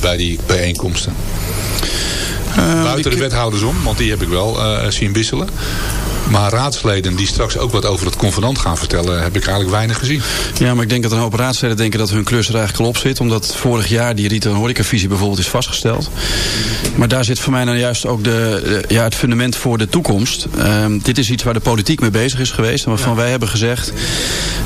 bij die bijeenkomsten. Buiten de wethouders om, want die heb ik wel eh, zien wisselen. Maar raadsleden die straks ook wat over het convenant gaan vertellen... heb ik eigenlijk weinig gezien. Ja, maar ik denk dat een hoop raadsleden denken dat hun klus er eigenlijk al op zit. Omdat vorig jaar die en horecavisie bijvoorbeeld is vastgesteld. Maar daar zit voor mij nou juist ook de, ja, het fundament voor de toekomst. Ehm, dit is iets waar de politiek mee bezig is geweest. En waarvan wij hebben gezegd...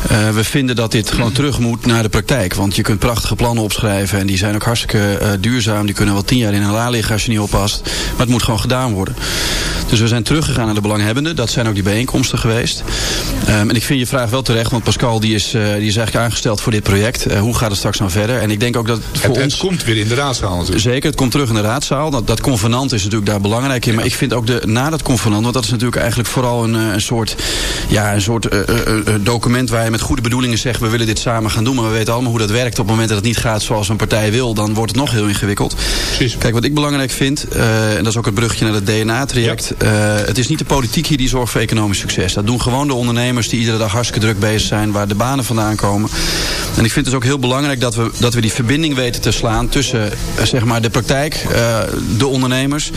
eh, we vinden dat dit gewoon terug moet naar de praktijk. Want je kunt prachtige plannen opschrijven. En die zijn ook hartstikke eh, duurzaam. Die kunnen wel tien jaar in een la liggen als je niet oppast. Maar het moet gewoon gedaan worden. Dus we zijn teruggegaan naar de belanghebbenden. Dat zijn ook die bijeenkomsten geweest. Ehm, en ik vind je vraag wel terecht. Want Pascal die is, eh, die is eigenlijk aangesteld voor dit project. Eh, hoe gaat het straks nou verder? En ik denk ook dat voor Het, ons... het komt weer in de raadzaal natuurlijk. Zeker, het komt terug in de raadzaal. Dat, dat convenant is natuurlijk daar belangrijk in. Maar ik vind ook de, na dat convenant, want dat is natuurlijk eigenlijk vooral een, eh, een soort, ja, een soort document waar je met goede bedoelingen zegt, we willen dit samen gaan doen. Maar we weten allemaal hoe dat werkt. Op het moment dat het niet gaat zoals een partij wil, dan wordt het nog heel ingewikkeld. Precies. Kijk, wat ik belangrijk vind, en dat is ook het bruggetje naar het DNA-traject. het is niet de politiek hier die zorgt voor economisch succes. Dat doen gewoon de ondernemers die iedere dag hartstikke druk bezig zijn, waar de banen vandaan komen. En ik vind het dus ook heel belangrijk dat we, dat we die verbinding weten te slaan tussen eh, zeg maar, de praktijk, eh, de ondernemers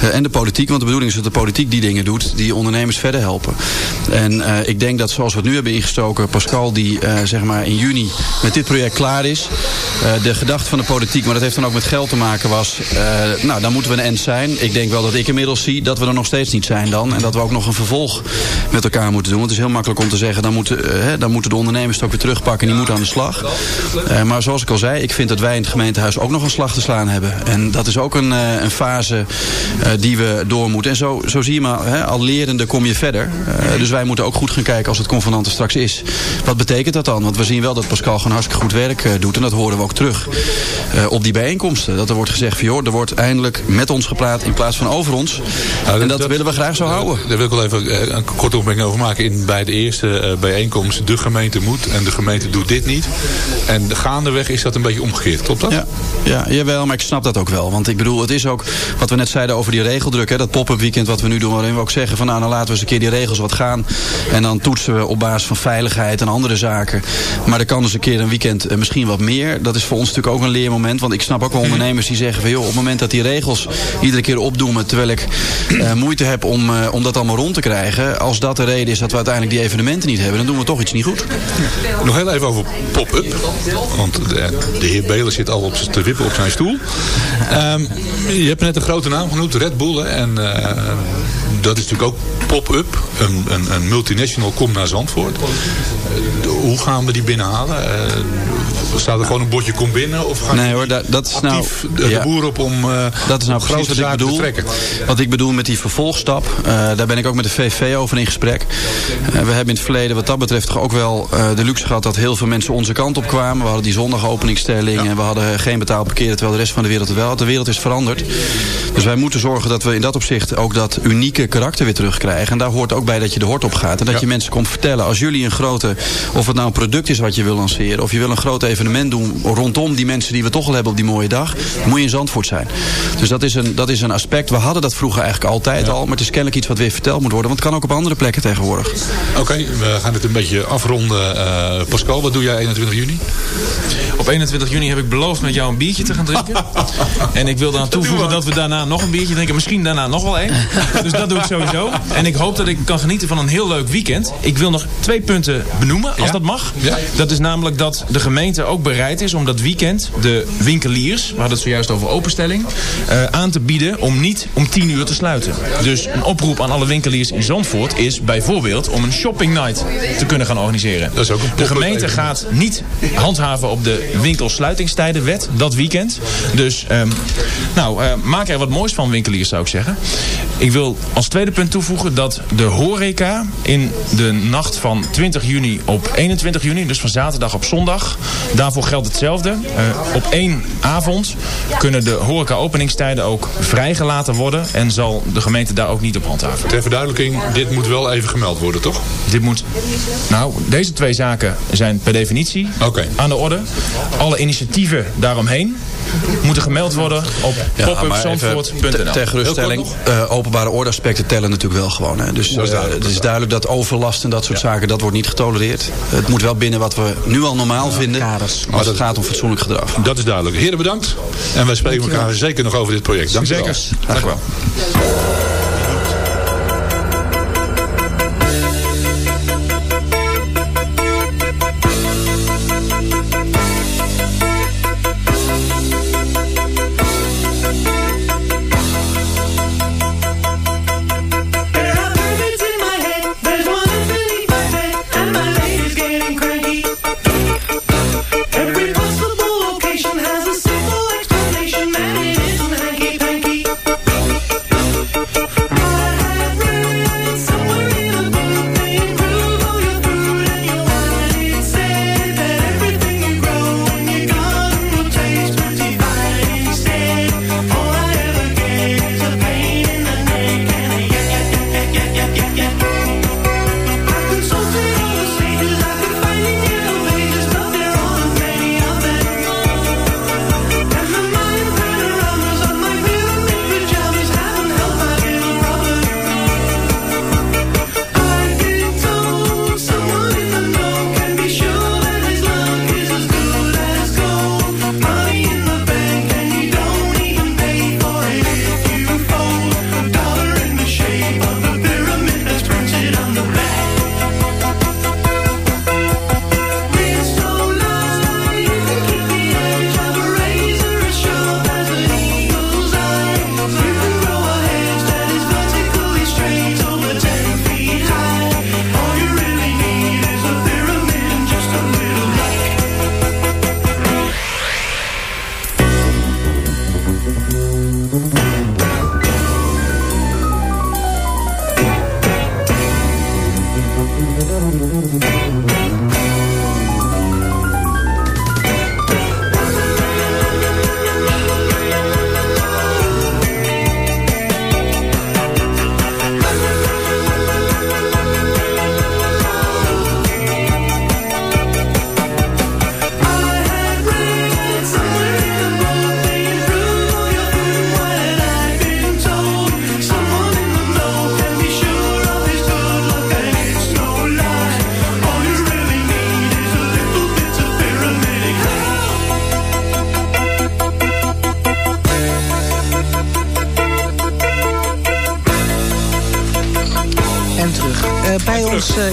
eh, en de politiek. Want de bedoeling is dat de politiek die dingen doet die ondernemers verder helpen. En ik denk dat zoals we het nu hebben ingestoken, Pascal die zeg maar in juni met dit project klaar is. de gedachte van de politiek, maar dat heeft dan ook met geld te maken, was... nou, dan moeten we een end zijn. Ik denk wel dat ik inmiddels zie dat we er nog steeds niet zijn dan. En dat we ook nog een vervolg met elkaar moeten doen. Want het is heel makkelijk om te zeggen, dan moeten, eh, hè, dan moeten de ondernemers het ook weer terugpakken en die moeten aan de slag. Eh, maar zoals ik al zei, ik vind dat wij in het gemeentehuis ook nog een slag te slaan hebben. En dat is ook een, eh, een fase die we door moeten. En zo, zo zie je maar, hè, al lerende kom je verder. Dus wij moeten ook goed gaan kijken als het convenant er straks is. Wat betekent dat dan? Want we zien wel dat Pascal gewoon hartstikke goed werk doet. En dat horen we ook terug op die bijeenkomsten. Dat er wordt gezegd van joh, er wordt eindelijk met ons gepraat in plaats van over ons. en dat, willen we graag zo houden. Daar wil ik wel even eh, een korte opmerking over maken. In, bij de eerste eh, bijeenkomst, de gemeente moet en de gemeente doet dit niet. En gaandeweg is dat een beetje omgekeerd, klopt dat? Ja, ja, jawel, maar ik snap dat ook wel. Want ik bedoel, het is ook wat we net zeiden over die regeldruk. Hè, dat pop-up weekend wat we nu doen. Waarin we ook zeggen van nou, dan laten we eens een keer die regels wat gaan. En dan toetsen we op basis van veiligheid en andere zaken. Maar er kan dus een keer een weekend eh, misschien wat meer. Dat is voor ons natuurlijk ook een leermoment. Want ik snap ook wel ondernemers die zeggen van joh, op het moment dat die regels iedere keer opdoemen. Terwijl ik moeite heb om, om dat allemaal rond te krijgen. Als dat de reden is dat we uiteindelijk die evenementen niet hebben. Dan doen we toch iets niet goed. Nog heel even over pop-up. Want de, de heer Belen zit al op, te wippen op zijn stoel. Ehm, je hebt net een grote naam genoemd, Red Bull. En eh, dat is natuurlijk ook pop-up. Een, een, een multinational komt naar Zandvoort. Eh, hoe gaan we die binnenhalen? Eh, staat er gewoon een bordje kom binnen? Of gaan nee hoor, dat, dat is nou... de, ja, boer op om uh, Dat is nou precies wat ik bedoel. Wat ik bedoel met die vervolgstap. Uh, daar ben ik ook met de VV over in gesprek. Uh, we hebben in het verleden wat dat betreft toch ook wel de luxe gehad... dat heel veel mensen onze kant op kwamen. We hadden die zondagopeningstelling. Ja. En we hadden geen betaald terwijl de rest van de wereld het wel had. De wereld is veranderd. Dus wij moeten zorgen dat we in dat opzicht ook dat unieke karakter weer terugkrijgen. En daar hoort ook bij dat je de hort op gaat. En dat je mensen komt vertellen. Als jullie een grote, of het nou een product is wat je wil lanceren. Of je wil een groot evenement doen rondom die mensen die we toch al hebben op die mooie dag. Moet je in Zandvoort zijn. Dus dat is een, dat is een aspect. We hadden dat vroeger eigenlijk altijd al. Maar het is kennelijk iets wat weer verteld moet worden. Want het kan ook op andere plekken tegenwoordig. Oké, we gaan het een beetje afronden. Uh, Pascal, wat doe jij 21 juni? Op 21 juni heb ik beloofd met jou een biertje te gaan drinken. <laughs> en ik wil dan toevoegen dat we daarna nog een biertje drinken. Misschien daarna nog wel één. <laughs> Dus dat doe ik sowieso. En ik hoop dat ik kan genieten van een heel leuk weekend. Ik wil nog twee punten benoemen, als dat mag. Ja. Dat is namelijk dat de gemeente ook bereid is om dat weekend de winkeliers, we hadden het zojuist over openstelling, uh, aan te bieden om niet om 10 uur te sluiten. Dus een oproep aan alle winkeliers in Zandvoort is bijvoorbeeld om een shopping night te kunnen gaan organiseren. Dat is ook een de gemeente gaat niet handhaven op de winkelsluitingstijdenwet dat weekend. Dus um, nou, uh, maak er wat moois van winkeliers zou ik zeggen. Ik wil als tweede punt toevoegen dat de horeca in de nacht van 20 juni op 21 juni, dus van zaterdag op zondag, daarvoor geldt hetzelfde. Uh, op één avond kunnen de horeca openingstijden ook vrijgelaten worden en zal de gemeente daar ook niet op handhaven. Ter verduidelijking, dit moet wel even gemeld worden, toch? Dit moet, nou, deze twee zaken zijn per definitie okay. aan de orde. Alle initiatieven daaromheen moeten gemeld worden op ja, popupzandvoort.nl. Ter geruststelling, uh, openbare ordeaspecten tellen natuurlijk wel gewoon. Hè. Dus uh, het is duidelijk dat overlast en dat soort ja. zaken, dat wordt niet getolereerd. Het moet wel binnen wat we nu al normaal ja, vinden, als het gaat om fatsoenlijk gedrag. Dat is duidelijk. Heren, bedankt. En wij spreken elkaar zeker nog over dit project. Dank zeker. wel. Dank u wel.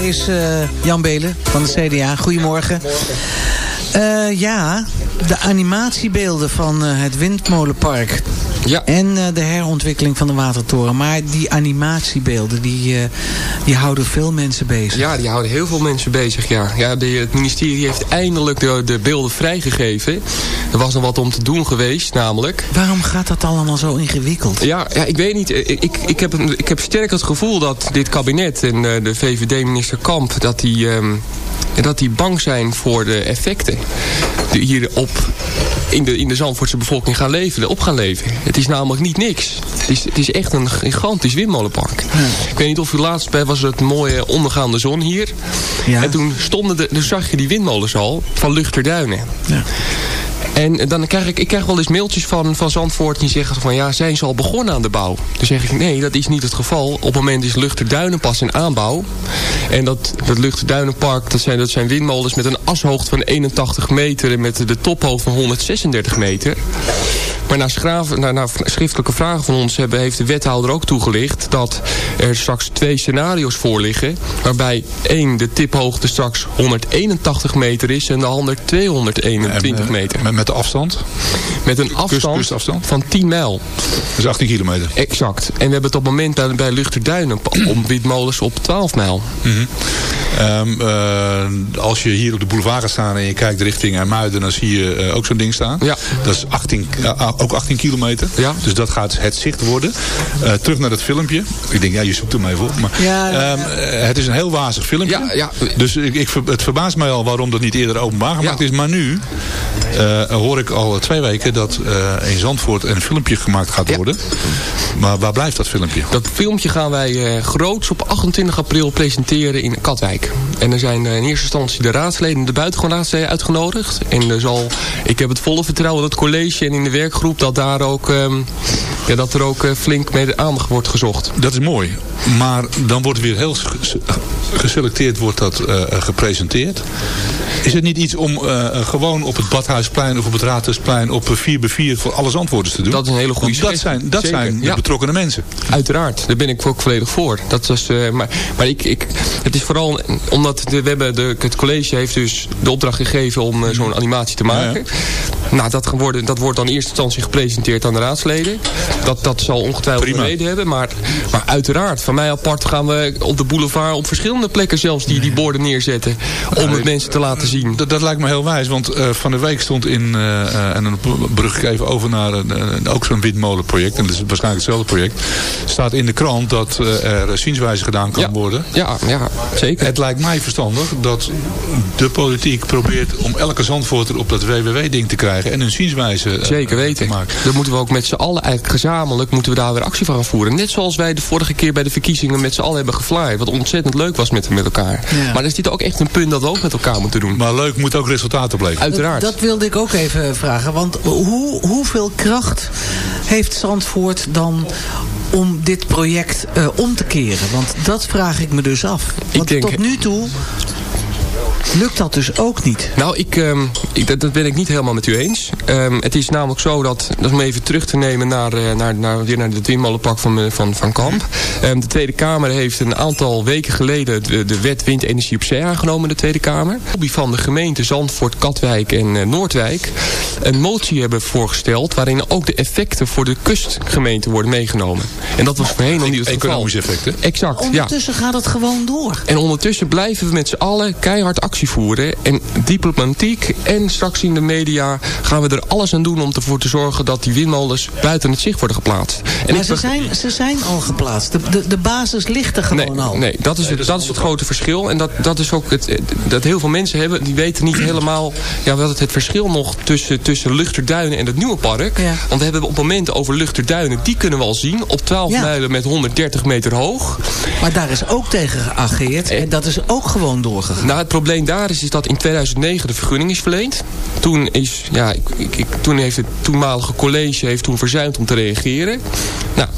Is uh, Jan Belen van de CDA. Goedemorgen. Uh, ja, de animatiebeelden van het Windmolenpark Ja. En de herontwikkeling van de Watertoren. Maar die animatiebeelden, die, die houden veel mensen bezig. Ja, die houden heel veel mensen bezig, ja. ja de, het ministerie heeft eindelijk de, de beelden vrijgegeven. Er was nog wat om te doen geweest, namelijk. Waarom gaat dat allemaal zo ingewikkeld? Ja, ja ik weet niet. Ik, ik, heb, ik heb sterk het gevoel dat dit kabinet en de VVD-minister Kamp... dat die... Um, dat die bang zijn voor de effecten die hier op in de, in de Zandvoortse bevolking gaan leven, op gaan leven. Het is namelijk niet niks. Het is, het is echt een gigantisch windmolenpark. Ik weet niet of u laatst bij was het mooie ondergaande zon hier. Ja. En toen stonden de, dus zag je die windmolens al van Luchterduinen. Ja. En dan krijg ik, ik krijg wel eens mailtjes van, van Zandvoort die zeggen van ja, zijn ze al begonnen aan de bouw? Dan zeg ik nee, dat is niet het geval. Op het moment is Luchterduinen pas in aanbouw. En dat, dat Luchterduinenpark, dat zijn, dat zijn windmolens met een ashoogte van 81 meter en met de tophoogte van 136 meter. Maar na, schraven, na, na, schriftelijke vragen van ons hebben, heeft de wethouder ook toegelicht... dat er straks twee scenario's voor liggen... waarbij één, de tiphoogte straks 181 meter is... en de ander 221 meter. Met, de afstand? Met een afstand van 10 mijl. Dus 18 kilometer? Exact. En we hebben het op het moment bij, bij Luchterduinen... om windmolens op 12 mijl. Mm als je hier op de boulevard gaat staan en je kijkt richting Muiden... dan zie je uh, ook zo'n ding staan. Ja. Dat is 18, uh, ook 18 kilometer. Ja. Dus dat gaat het zicht worden. Uh, terug naar het filmpje. Ik denk, ja, je zoekt hem even op. Maar, ja, um, het is een heel wazig filmpje. Ja, ja. Dus ik, ik, het verbaast mij al waarom dat niet eerder openbaar gemaakt is. Maar nu uh, hoor ik al twee weken dat uh, in Zandvoort een filmpje gemaakt gaat worden. Maar waar blijft dat filmpje? Dat filmpje gaan wij groots op 28 april presenteren in Katwijk. En er zijn in eerste instantie de raadsleden, de buitengewoon raadsleden uitgenodigd. En zal, ik heb het volle vertrouwen dat het college en in de werkgroep dat, daar ook, um, ja, dat er ook uh, flink mee de aandacht wordt gezocht. Dat is mooi. Maar dan wordt weer heel geselecteerd wordt dat, uh, gepresenteerd. Is het niet iets om uh, gewoon op het Badhuisplein of op het Raadhuisplein op 4 bij 4 voor alles antwoorden te doen? Dat is een hele goede Dat zijn, dat zijn de ja. betrokkenen mensen. Uiteraard, daar ben ik ook volledig voor. Dat is, uh, maar maar ik, ik, het is vooral omdat de, we hebben de, het college heeft dus de opdracht gegeven om uh, zo'n animatie te maken. Ja, ja. Nou, dat, geworden, dat wordt dan in eerste instantie gepresenteerd aan de raadsleden. Dat, dat zal ongetwijfeld een reden hebben. Maar, maar uiteraard, van mij apart gaan we op de boulevard op verschillende plekken zelfs die, die borden neerzetten. Om het mensen te laten zien. Dat, dat lijkt me heel wijs. Want uh, van de week stond in, uh, en dan brug ik even over naar uh, ook zo'n windmolenproject. En dat is waarschijnlijk hetzelfde project. Staat in de krant dat er zienswijze gedaan kan ja. worden. Ja, ja, zeker. Het lijkt mij verstandig dat de politiek probeert om elke zandvoorter op dat WWW-ding te krijgen. En een zienswijze Zeker weten. te maken. Dan moeten we ook met z'n allen eigenlijk gezamenlijk moeten we daar weer actie van gaan voeren. Net zoals wij de vorige keer bij de verkiezingen met z'n allen hebben geflyerd. Wat ontzettend leuk was met, met elkaar. Ja. Maar er is dit ook echt een punt dat we ook met elkaar moeten doen. Maar leuk moet ook resultaten opleveren. Uiteraard. Dat, dat, wilde ik ook even vragen. Want hoe, hoeveel kracht heeft Zandvoort dan om dit project uh, om te keren? Want dat vraag ik me dus af. Want ik denk, tot nu toe lukt dat dus ook niet. Nou, ik, um, ik, dat, dat, ben ik niet helemaal met u eens. Um, het is namelijk zo dat, dat om even terug te nemen naar, uh, naar, naar, weer naar het windmolenpak van, van, van Kamp. Um, de Tweede Kamer heeft een aantal weken geleden de, de wet windenergie op zee aangenomen in de Tweede Kamer. Van de gemeente Zandvoort, Katwijk en uh, Noordwijk een motie hebben voorgesteld waarin ook de effecten voor de kustgemeente worden meegenomen. En dat was voorheen nog niet het geval. Economische effecten. Exact, Ondertussen ja. gaat het gewoon door. En ondertussen blijven we met z'n allen keihard actie voeren. En diplomatiek en straks in de media gaan we er alles aan doen om ervoor te zorgen dat die windmolens buiten het zicht worden geplaatst. En maar ze, zijn, ze zijn al geplaatst. De, de, de basis ligt er gewoon nee, al. Nee, dat is het, dat is het grote verschil. En dat, dat is ook het, dat heel veel mensen hebben, die weten niet helemaal ja, wat het, het verschil nog tussen, tussen Luchterduinen en het nieuwe park. Ja. Want we hebben op momenten over Luchterduinen, die kunnen we al zien. Op 12 ja. mijlen met 130 meter hoog. Maar daar is ook tegen geageerd. En dat is ook gewoon doorgegaan. Nou, het probleem daar is, is dat in 2009 de vergunning is verleend. Toen, is, ja, ik, ik, toen heeft het toenmalige college heeft toen verzuimd om te reageren. Nou,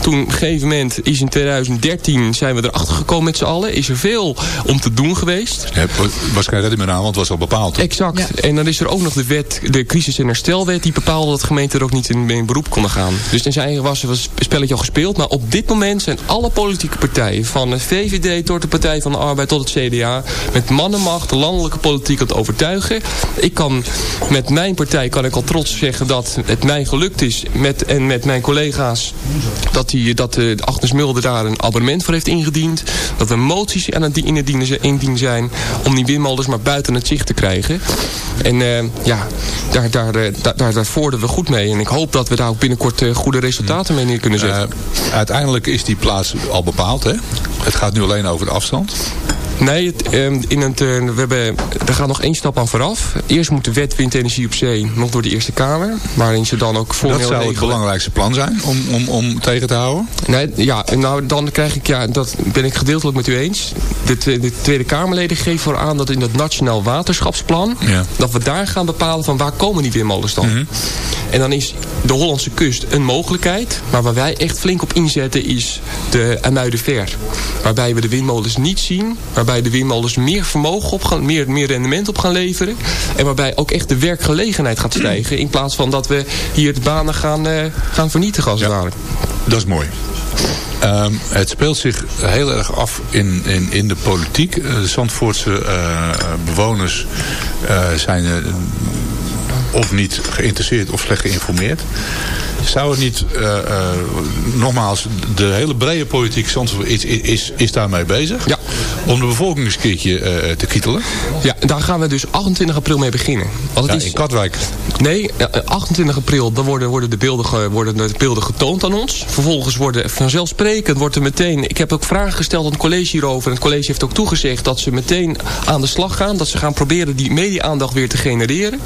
toen op een gegeven moment is in 2013 zijn we erachter gekomen met z'n allen. Is er veel om te doen geweest. Ja, waarschijnlijk niet meer aan, want het was al bepaald. Exact. En dan is er ook nog de wet, de crisis- en herstelwet, die bepaalde dat gemeenten er ook niet in, in beroep konden gaan. Dus in zijn was er was een spelletje al gespeeld. Maar op dit moment zijn alle politieke partijen, van de VVD tot de Partij van de Arbeid tot het CDA, met de landelijke politiek aan het overtuigen. Ik kan met mijn partij kan ik al trots zeggen dat het mij gelukt is met, en met mijn collega's dat, die, dat de Agnes Mulder daar een abonnement voor heeft ingediend. Dat we moties aan het in het indienen zijn om die windmolens maar buiten het zicht te krijgen. En uh, ja, daar, daar, daar, daar, daar vorderen we goed mee. En ik hoop dat we daar ook binnenkort goede resultaten mee neer kunnen zetten. Uiteindelijk is die plaats al bepaald, hè? Het gaat nu alleen over de afstand. Nee, het, um, in het, uh, we hebben, er gaat nog één stap aan vooraf. Eerst moet de wet windenergie op zee nog door de Eerste Kamer. Waarin ze dan ook formeel Dat zou het regelen. belangrijkste plan zijn om, om, om tegen te houden? Nee, ja, nou dan krijg ik, ja, dat ben ik gedeeltelijk met u eens. De, de Tweede Kamerleden geven voor aan dat in dat Nationaal Waterschapsplan... Ja. dat we daar gaan bepalen van waar komen die windmolens dan. Mm -hmm. En dan is de Hollandse kust een mogelijkheid. Maar waar wij echt flink op inzetten is de Amuidenver. Waarbij we de windmolens niet zien. Waarbij de windmolens meer vermogen op gaan, meer, meer rendement op gaan leveren. En waarbij ook echt de werkgelegenheid gaat stijgen. In plaats van dat we hier de banen gaan, uh, gaan vernietigen als het ja. ware. Dat is mooi. Um, het speelt zich heel erg af in, in, in de politiek. De Zandvoortse uh, bewoners uh, zijn of niet geïnteresseerd of slecht geïnformeerd. Zou het niet, uh, uh, nogmaals, de hele brede politiek is, is, is daarmee bezig? Ja. Om de bevolking eens een keertje uh, te kietelen? Ja, daar gaan we dus 28 april mee beginnen. Want het ja, is, in Katwijk? Nee, 28 april dan worden, worden, de beelden worden de beelden getoond aan ons. Vervolgens worden vanzelfsprekend wordt er meteen... Ik heb ook vragen gesteld aan het college hierover. En het college heeft ook toegezegd dat ze meteen aan de slag gaan. Dat ze gaan proberen die media-aandacht weer te genereren.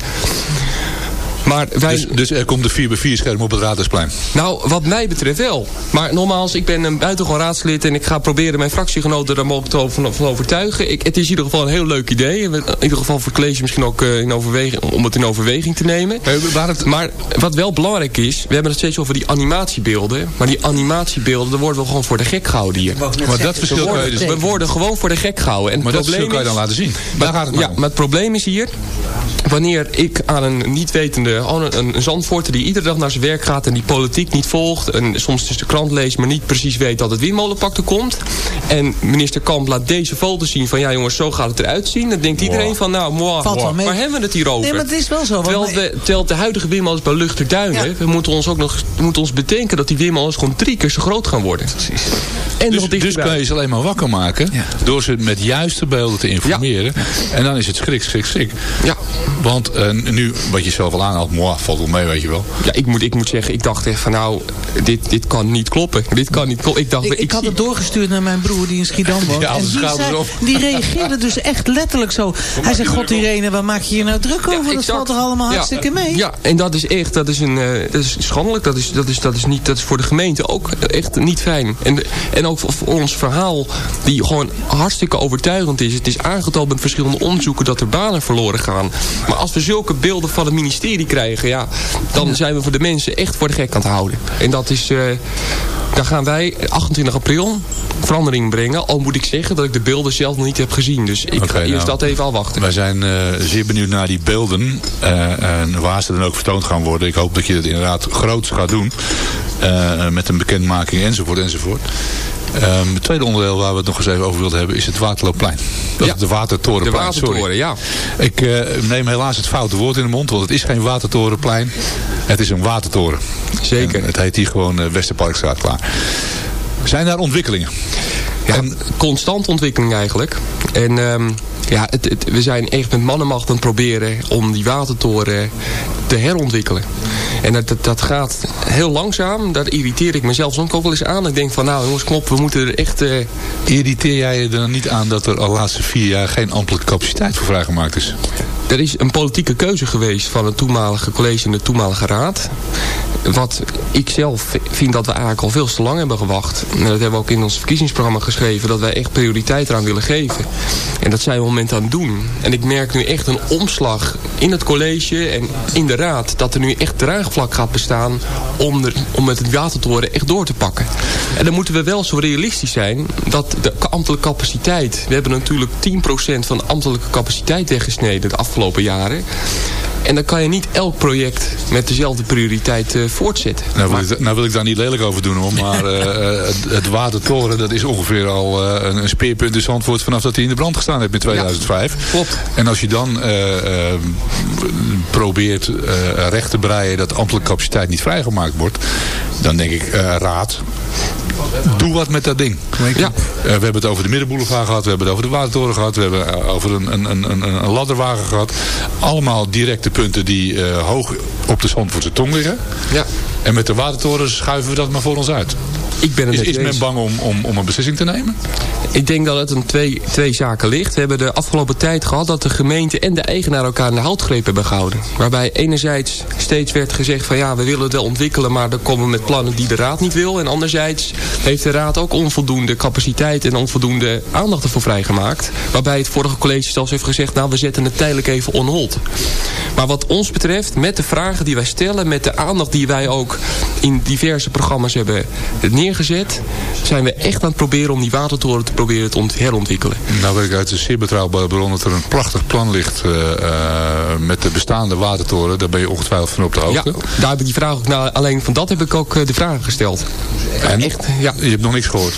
Maar wij... dus, dus er komt de 4 bij 4 scherm op het Raadhuisplein? Nou, wat mij betreft wel. Maar nogmaals, ik ben een buitengewoon raadslid... en ik ga proberen mijn fractiegenoten daar mogelijk van, van overtuigen. Ik, het is in ieder geval een heel leuk idee. In ieder geval voor het college misschien ook uh, in overweging, om het in overweging te nemen. Het... Maar wat wel belangrijk is... we hebben het steeds over die animatiebeelden. Maar die animatiebeelden, daar worden we gewoon voor de gek gehouden hier. Maar, maar dat verschil we worden, dus... we worden gewoon voor de gek gehouden. En maar dat verschil kan je dan laten zien. Maar, daar gaat het ja, om. maar het probleem is hier... wanneer ik aan een wetende een, een Zandvoorter die iedere dag naar zijn werk gaat en die politiek niet volgt. En soms dus de krant leest, maar niet precies weet dat het windmolenpak er komt. En minister Kamp laat deze foto zien van ja jongens, zo gaat het eruit zien. Dan denkt iedereen wow. van nou, moi, wow. waar hebben we het hier over? Nee, maar het is wel zo. Terwijl, we, terwijl de huidige windmolens bij Luchterduinen, ja. we moeten ons ook nog moeten ons bedenken dat die windmolens gewoon drie keer zo groot gaan worden. Precies. En dus, dus kan je ze alleen maar wakker maken ja. door ze met juiste beelden te informeren. Ja. En dan is het schrik, schrik, schrik. Ja. Want uh, nu, wat je zelf al aanhaalt, moi, valt wel mee, weet je wel. Ja, ik moet, ik moet zeggen, ik dacht echt van nou, dit, dit kan niet kloppen. Dit kan niet kloppen. Ik, dacht, ik, ik, ik had het doorgestuurd naar mijn broer die in Schiedam woont. <laughs> Ja, en die, zei, die reageerde dus echt letterlijk zo. Hij zegt, god Irene, waar maak je je nou druk over? Ja, dat valt er allemaal ja, hartstikke mee. Ja, en dat is echt, dat is, een, uh, dat is schandelijk. Dat is, dat, is, dat, is niet, dat is voor de gemeente ook echt niet fijn. En, en ook voor ons verhaal, die gewoon hartstikke overtuigend is. Het is aangetoond met verschillende onderzoeken dat er banen verloren gaan. Maar als we zulke beelden van het ministerie krijgen, ja, dan zijn we voor de mensen echt voor de gek aan het houden. En dat is, uh, daar gaan wij 28 april verandering brengen. Al moet ik zeggen dat ik de beelden zelf nog niet heb gezien. Dus ik okay, ga eerst nou, dat even afwachten. Wij zijn uh, zeer benieuwd naar die beelden. Uh, en waar ze dan ook vertoond gaan worden. Ik hoop dat je dat inderdaad groots gaat doen. Uh, met een bekendmaking enzovoort enzovoort. Um, het tweede onderdeel waar we het nog eens even over wilden hebben is het Waterloopplein. Dat ja, is de Watertorenplein. De Watertoren, Sorry. ja. Ik uh, neem helaas het foute woord in de mond, want het is geen Watertorenplein. Het is een watertoren. Zeker. En het heet hier gewoon uh, Westerparkstraat klaar. Zijn daar ontwikkelingen? Ja, en, constant ontwikkeling eigenlijk. En um, ja, het, het, we zijn echt met mannenmacht aan het proberen om die watertoren te herontwikkelen. En dat, dat, dat, gaat heel langzaam. Daar irriteer ik mezelf soms ook wel eens aan. Ik denk van nou jongens, knop, we moeten er echt... Uh... Irriteer jij je er niet aan dat er al de laatste vier jaar geen ambtelijke capaciteit voor vrijgemaakt is? Er is een politieke keuze geweest van het toenmalige college en de toenmalige raad. Wat ik zelf vind dat we eigenlijk al veel te lang hebben gewacht. En dat hebben we ook in ons verkiezingsprogramma geschreven. Dat wij echt prioriteit eraan willen geven. En dat zijn we op het moment aan het doen. En ik merk nu echt een omslag in het college en in de raad. Dat er nu echt draagvlak gaat bestaan om, er, om met het watertoren echt door te pakken. En dan moeten we wel zo realistisch zijn dat de ambtelijke capaciteit... We hebben natuurlijk 10% van de ambtelijke capaciteit weggesneden de afgelopen jaren. En dan kan je niet elk project met dezelfde prioriteit uh, voortzetten. Nou wil, ik, nou wil, ik, daar niet lelijk over doen hoor. Maar uh, <laughs> het, het, Watertoren dat is ongeveer al uh, een speerpunt in Zandvoort vanaf dat hij in de brand gestaan heeft in 2005. Ja, klopt. En als je dan probeert recht te breien dat ambtelijke capaciteit niet vrijgemaakt wordt. Dan denk ik, raad, doe wat met dat ding. Ja. Uh, we hebben het over de Middenboulevard gehad. We hebben het over de Watertoren gehad. We hebben over een, een, een, een ladderwagen gehad. Allemaal directe punten die uh, hoog op de Zandvoortse tong liggen. Ja. En met de Watertoren schuiven we dat maar voor ons uit. Ik ben is, is men bang om, om, om een beslissing te nemen? Ik denk dat het een twee, twee zaken ligt. We hebben de afgelopen tijd gehad dat de gemeente en de eigenaar elkaar in de houtgreep hebben gehouden. Waarbij enerzijds steeds werd gezegd van ja, we willen het wel ontwikkelen, maar dan komen we met plannen die de raad niet wil. En anderzijds heeft de raad ook onvoldoende capaciteit en onvoldoende aandacht ervoor vrijgemaakt. Waarbij het vorige college zelfs heeft gezegd, nou we zetten het tijdelijk even on hold. Maar wat ons betreft, met de vragen die wij stellen, met de aandacht die wij ook in diverse programma's hebben neergezet, zijn we echt aan het proberen om die watertoren te proberen te herontwikkelen. Nou weet ik uit de zeer betrouwbare bron dat er een prachtig plan ligt uh, uh, met de bestaande watertoren. Daar ben je ongetwijfeld van op de hoogte. Ja, daar heb ik die vraag ook, nou, alleen van dat heb ik ook uh, de vragen gesteld. En? Echt, ja. Je hebt nog niks gehoord?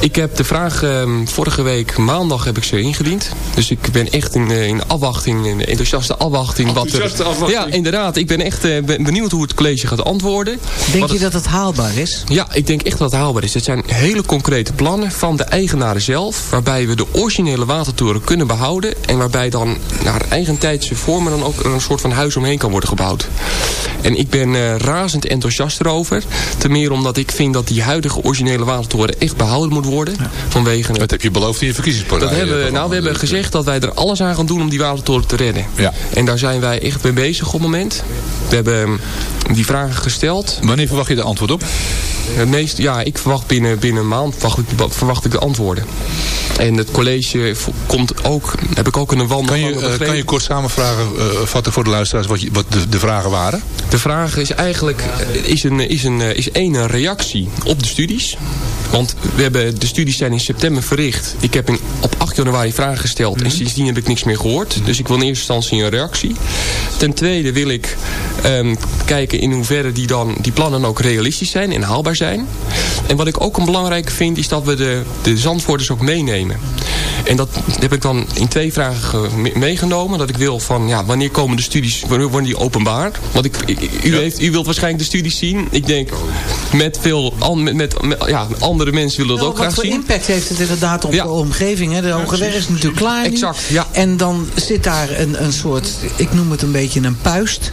Ik heb de vraag, ehm, vorige week maandag heb ik ze ingediend. Dus ik ben echt in, in afwachting, in enthousiaste afwachting. Enthousiaste wat er, afwachting? Ja, inderdaad. Ik ben echt benieuwd hoe het college gaat antwoorden. Denk je dat het haalbaar is? Ja, ik denk echt dat het haalbaar is. Het zijn hele concrete plannen van de eigenaren zelf. Waarbij we de originele watertoren kunnen behouden. En waarbij dan naar eigentijdse vormen dan ook een soort van huis omheen kan worden gebouwd. En ik ben uh, razend enthousiast erover. Ten meer omdat ik vind dat die huidige originele watertoren echt behouden moet worden. Ja. Vanwege dat heb je beloofd in je verkiezingsprogramma. Dat hebben we, nou, we hebben gezegd dat wij er alles aan gaan doen om die watertoren te redden. Ja. En daar zijn wij echt mee bezig op het moment. We hebben die vragen gesteld. Wanneer verwacht je de antwoord op? Het meest, ja, ik verwacht binnen, binnen een maand verwacht ik, verwacht ik de antwoorden. En het college komt ook, heb ik ook in een wandeling kan je, uh, kan je kort samenvatten uh, voor de luisteraars wat, je, wat de, de, vragen waren? De vraag is eigenlijk, is, een, is, een, is één reactie op de studies. Want we hebben, de studies zijn in september verricht. Ik heb in, op 8 januari vragen gesteld. En sindsdien heb ik niks meer gehoord. Dus ik wil in eerste instantie een reactie. Ten tweede wil ik um, kijken in hoeverre die, dan, die plannen ook realistisch zijn en haalbaar zijn. En wat ik ook een belangrijke vind is dat we de, de zandvoorters ook meenemen. En dat heb ik dan in twee vragen meegenomen. Dat ik wil van, ja, wanneer komen de studies, wanneer worden die openbaar? Want ik, u, heeft, u wilt waarschijnlijk de studies zien. Ik denk, met veel met, met, ja, andere mensen willen dat ook graag zien. Wat voor impact heeft het inderdaad op de omgeving? Hè? De Hoge Weg is natuurlijk klaar Exact, ja. En dan zit daar een, een soort, ik noem het een beetje een puist.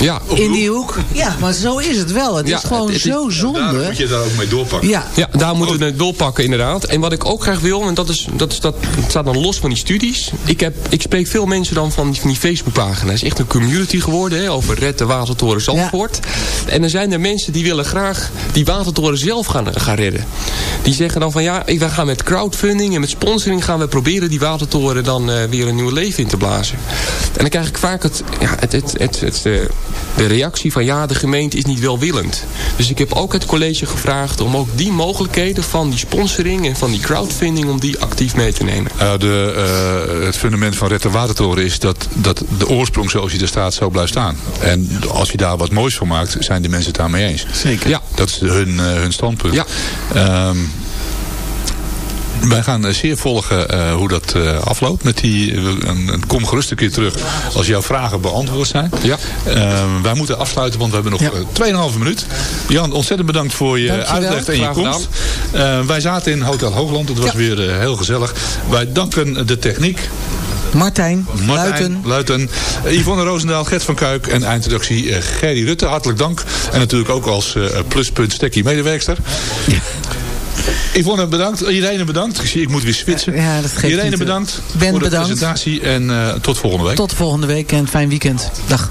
Ja. In die hoek. Ja, maar zo is het wel. Het is gewoon zo zonde. Daar moet je daar ook mee doorpakken. Ja, ja daar moeten we het doorpakken inderdaad. En wat ik ook graag wil, en dat, is, dat, is, dat staat dan los van die studies. Ik, heb, ik spreek veel mensen dan van die, van die Facebookpagina. Het is echt een community geworden hè, over Red de Watertoren Zandvoort. Ja. En dan zijn er mensen die willen graag die watertoren zelf gaan, gaan redden. Die zeggen dan van ja, we gaan met crowdfunding en met sponsoring gaan we proberen die watertoren dan uh, weer een nieuw leven in te blazen. En dan krijg ik vaak het, ja, het, het, het, het, de reactie van ja, de gemeente is niet welwillend. Dus ik heb ook het college gevraagd om ook die mogelijkheden van die sponsoring en van die crowdfunding om die actief mee te nemen. Uh, de, uh, het fundament van Red de Watertoren is dat, dat de oorsprong zoals je er staat zo blijft staan. En als je daar wat moois van maakt, zijn de mensen het daarmee eens. Zeker. Ja. Dat is hun, uh, hun standpunt. Ja. Um, wij gaan zeer volgen uh, hoe dat uh, afloopt. Met die, uh, kom gerust een keer terug als jouw vragen beantwoord zijn. Ja. wij moeten afsluiten, want we hebben nog ja. 2,5 minuut. Jan, ontzettend bedankt voor je uitleg en je komst. wij zaten in Hotel Hoogland. Het was ja. weer heel gezellig. Wij danken de techniek. Martijn, Martijn Luiten. Yvonne Roosendaal, Gert van Kuik en eindredactie Gerry Rutte. Hartelijk dank. En natuurlijk ook als uh, pluspunt Stekkie medewerkster. Ja. Yvonne, bedankt. Irene, bedankt. Ik, zie, ik moet weer switchen. Ja, dat geeft Irene, niet. bedankt Ben, voor de bedankt. presentatie. En eh, tot volgende week. Tot volgende week en fijn weekend. Dag.